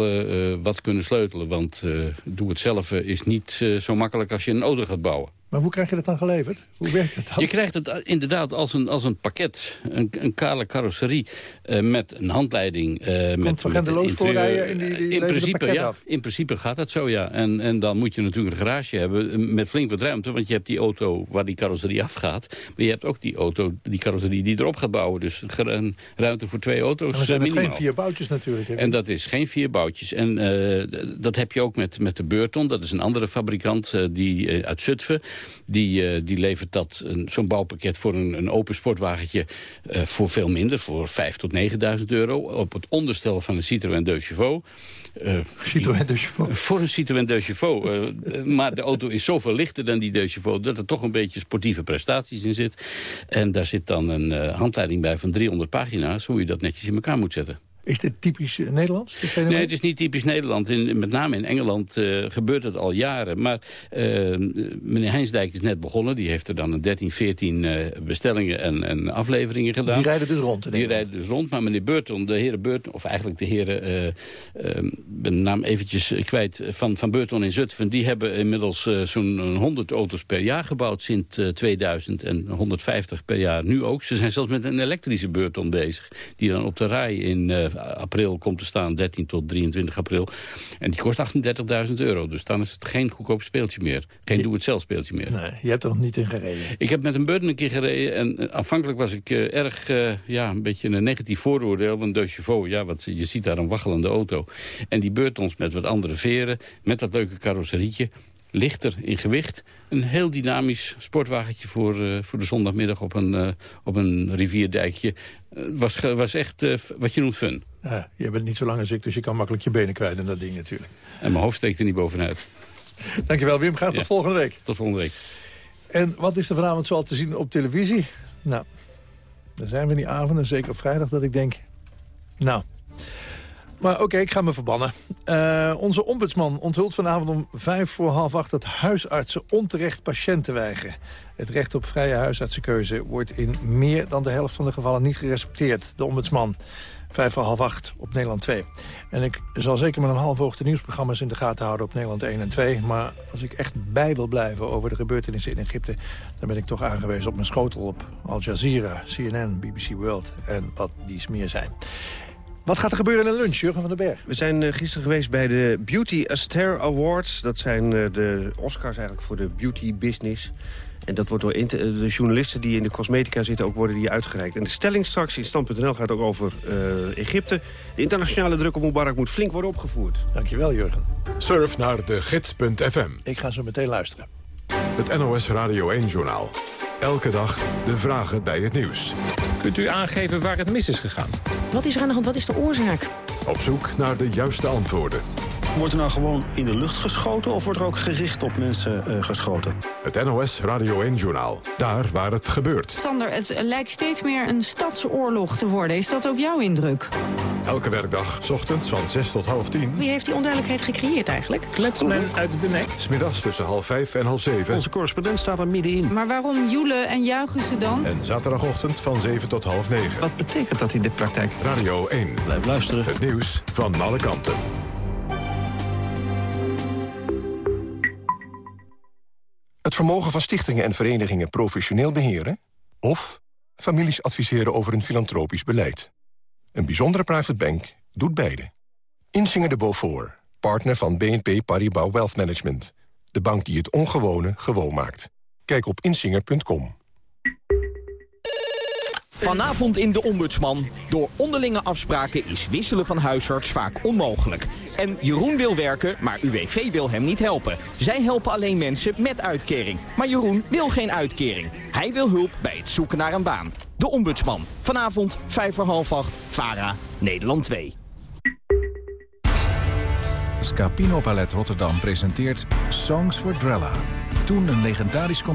Speaker 25: wat kunnen sleutelen. Want doe het zelf is niet zo makkelijk als je een auto gaat bouwen.
Speaker 11: Maar hoe krijg je dat dan geleverd? Hoe werkt het dan?
Speaker 25: Je krijgt het inderdaad als een, als een pakket. Een, een kale carrosserie uh, met een handleiding. Uh, met,
Speaker 11: van Gendeloos voorrijden in die, die
Speaker 25: in principe,
Speaker 11: ja,
Speaker 25: af. In principe gaat dat zo, ja. En, en dan moet je natuurlijk een garage hebben met flink wat ruimte. Want je hebt die auto waar die carrosserie afgaat. Maar je hebt ook die auto, die carrosserie die erop gaat bouwen. Dus een ruimte voor twee auto's
Speaker 11: en dat zijn
Speaker 25: minimaal.
Speaker 11: geen vier boutjes natuurlijk.
Speaker 25: En dat is geen vier boutjes. En uh, dat heb je ook met, met de Beurton. Dat is een andere fabrikant die, uit Zutphen. Die die levert dat zo'n bouwpakket voor een, een open sportwagentje uh, voor veel minder, voor 5 tot 9.000 euro. Op het onderstel van een Citroën de Chevaux.
Speaker 11: Uh, Citroën de Chevaux?
Speaker 25: Voor een Citroën de Chevaux. Uh, maar de auto is zoveel lichter dan die de Chevaux... dat er toch een beetje sportieve prestaties in zit. En daar zit dan een handleiding bij van 300 pagina's... hoe je dat netjes in elkaar moet zetten.
Speaker 11: Is dit typisch Nederlands? Dit
Speaker 25: nee, het is niet typisch Nederland. In, met name in Engeland uh, gebeurt het al jaren. Maar uh, meneer Heinsdijk is net begonnen. Die heeft er dan een 13, 14 uh, bestellingen en, en, afleveringen gedaan.
Speaker 11: Die rijden dus rond?
Speaker 25: Die rijden dus rond. Maar meneer Burton, de heren Burton... of eigenlijk de heren... ik ben de naam eventjes kwijt... van, van Burton in Zutphen... die hebben inmiddels zo'n 100 auto's per jaar gebouwd sinds 2000. En 150 per jaar nu ook. Ze zijn zelfs met een elektrische Burton bezig. Die dan op de rij in april komt te staan, 13 tot 23 april. En die kost 38.000 euro. Dus dan is het geen goedkoop speeltje meer. Geen doe-het-zelf speeltje meer.
Speaker 11: Nee, je hebt er nog niet in gereden.
Speaker 25: Ik heb met een Burton een keer gereden. En aanvankelijk was ik uh, erg, uh, ja, een beetje een negatief vooroordeel. van De Chevaux, ja, wat, je ziet daar een waggelende auto. En die Burtons met wat andere veren, met dat leuke carrosserietje lichter in gewicht. Een heel dynamisch sportwagentje voor, uh, voor de zondagmiddag op een, uh, op een rivierdijkje. Uh, was, was echt wat je noemt fun.
Speaker 11: Ja, je bent niet zo lang als ik, dus je kan makkelijk je benen kwijt in dat ding natuurlijk.
Speaker 25: En mijn hoofd steekt er niet bovenuit.
Speaker 11: Dankjewel Wim, gaat tot volgende week.
Speaker 25: Tot volgende week.
Speaker 11: En wat is er vanavond zoal te zien op televisie? Nou, er zijn we die avonden, zeker op vrijdag, dat ik denk... Nou, maar oké, okay, ik ga me verbannen. Uh, onze ombudsman onthult vanavond om vijf voor half acht... dat huisartsen onterecht patiënten weigeren. Het recht op vrije huisartsenkeuze wordt in meer dan de helft van de gevallen niet gerespecteerd. De ombudsman. Vijf voor half acht op Nederland 2. En ik zal zeker met een half oog de nieuwsprogramma's in de gaten houden op Nederland 1 en 2. Maar als ik echt bij wil blijven over de gebeurtenissen in Egypte... dan ben ik toch aangewezen op mijn schotel op Al Jazeera, CNN, BBC World en wat dies meer zijn. Wat gaat er gebeuren in de lunch, Jurgen van den Berg?
Speaker 26: We zijn uh, gisteren geweest bij de Beauty Aster Awards. Dat zijn uh, de Oscars eigenlijk voor de beauty business. En dat wordt door de journalisten die in de cosmetica zitten... ook worden die uitgereikt. En de stelling straks in Stand.nl gaat ook over uh, Egypte. De internationale druk op Mubarak moet flink worden opgevoerd.
Speaker 11: Dankjewel, Jurgen.
Speaker 2: Surf naar de gids.fm.
Speaker 11: Ik ga zo meteen luisteren.
Speaker 2: Het NOS Radio 1-journaal. Elke dag de vragen bij het nieuws.
Speaker 27: Kunt u aangeven waar het mis is gegaan?
Speaker 28: Wat is er aan de hand? Wat is de oorzaak?
Speaker 2: Op zoek naar de juiste antwoorden.
Speaker 29: Wordt er nou gewoon in de lucht geschoten of wordt er ook gericht op mensen uh, geschoten?
Speaker 2: Het NOS Radio 1-journaal. Daar waar het gebeurt.
Speaker 30: Sander, het lijkt steeds meer een stadsoorlog te worden. Is dat ook jouw indruk?
Speaker 2: Elke werkdag, s ochtends van 6 tot half 10.
Speaker 28: Wie heeft die onduidelijkheid gecreëerd eigenlijk?
Speaker 27: Kletsmen uit de nek.
Speaker 2: Smiddags tussen half 5 en half 7.
Speaker 29: Onze correspondent staat er middenin.
Speaker 30: Maar waarom joelen en juichen ze dan?
Speaker 2: En zaterdagochtend van 7 tot half 9.
Speaker 29: Wat betekent dat in de praktijk?
Speaker 2: Radio 1.
Speaker 29: Blijf luisteren.
Speaker 2: Het nieuws van alle kanten.
Speaker 31: Het vermogen van stichtingen en verenigingen professioneel beheren... of families adviseren over een filantropisch beleid. Een bijzondere private bank doet beide. Insinger de Beaufort, partner van BNP Paribas Wealth Management. De bank die het ongewone gewoon maakt. Kijk op insinger.com.
Speaker 32: Vanavond in De Ombudsman. Door onderlinge afspraken is wisselen van huisarts vaak onmogelijk. En Jeroen wil werken, maar UWV wil hem niet helpen. Zij helpen alleen mensen met uitkering. Maar Jeroen wil geen uitkering. Hij wil hulp bij het zoeken naar een baan. De Ombudsman. Vanavond, vijf voor half acht. VARA, Nederland 2.
Speaker 33: Scapino Palet Rotterdam presenteert Songs for Drella. Toen een legendarisch concert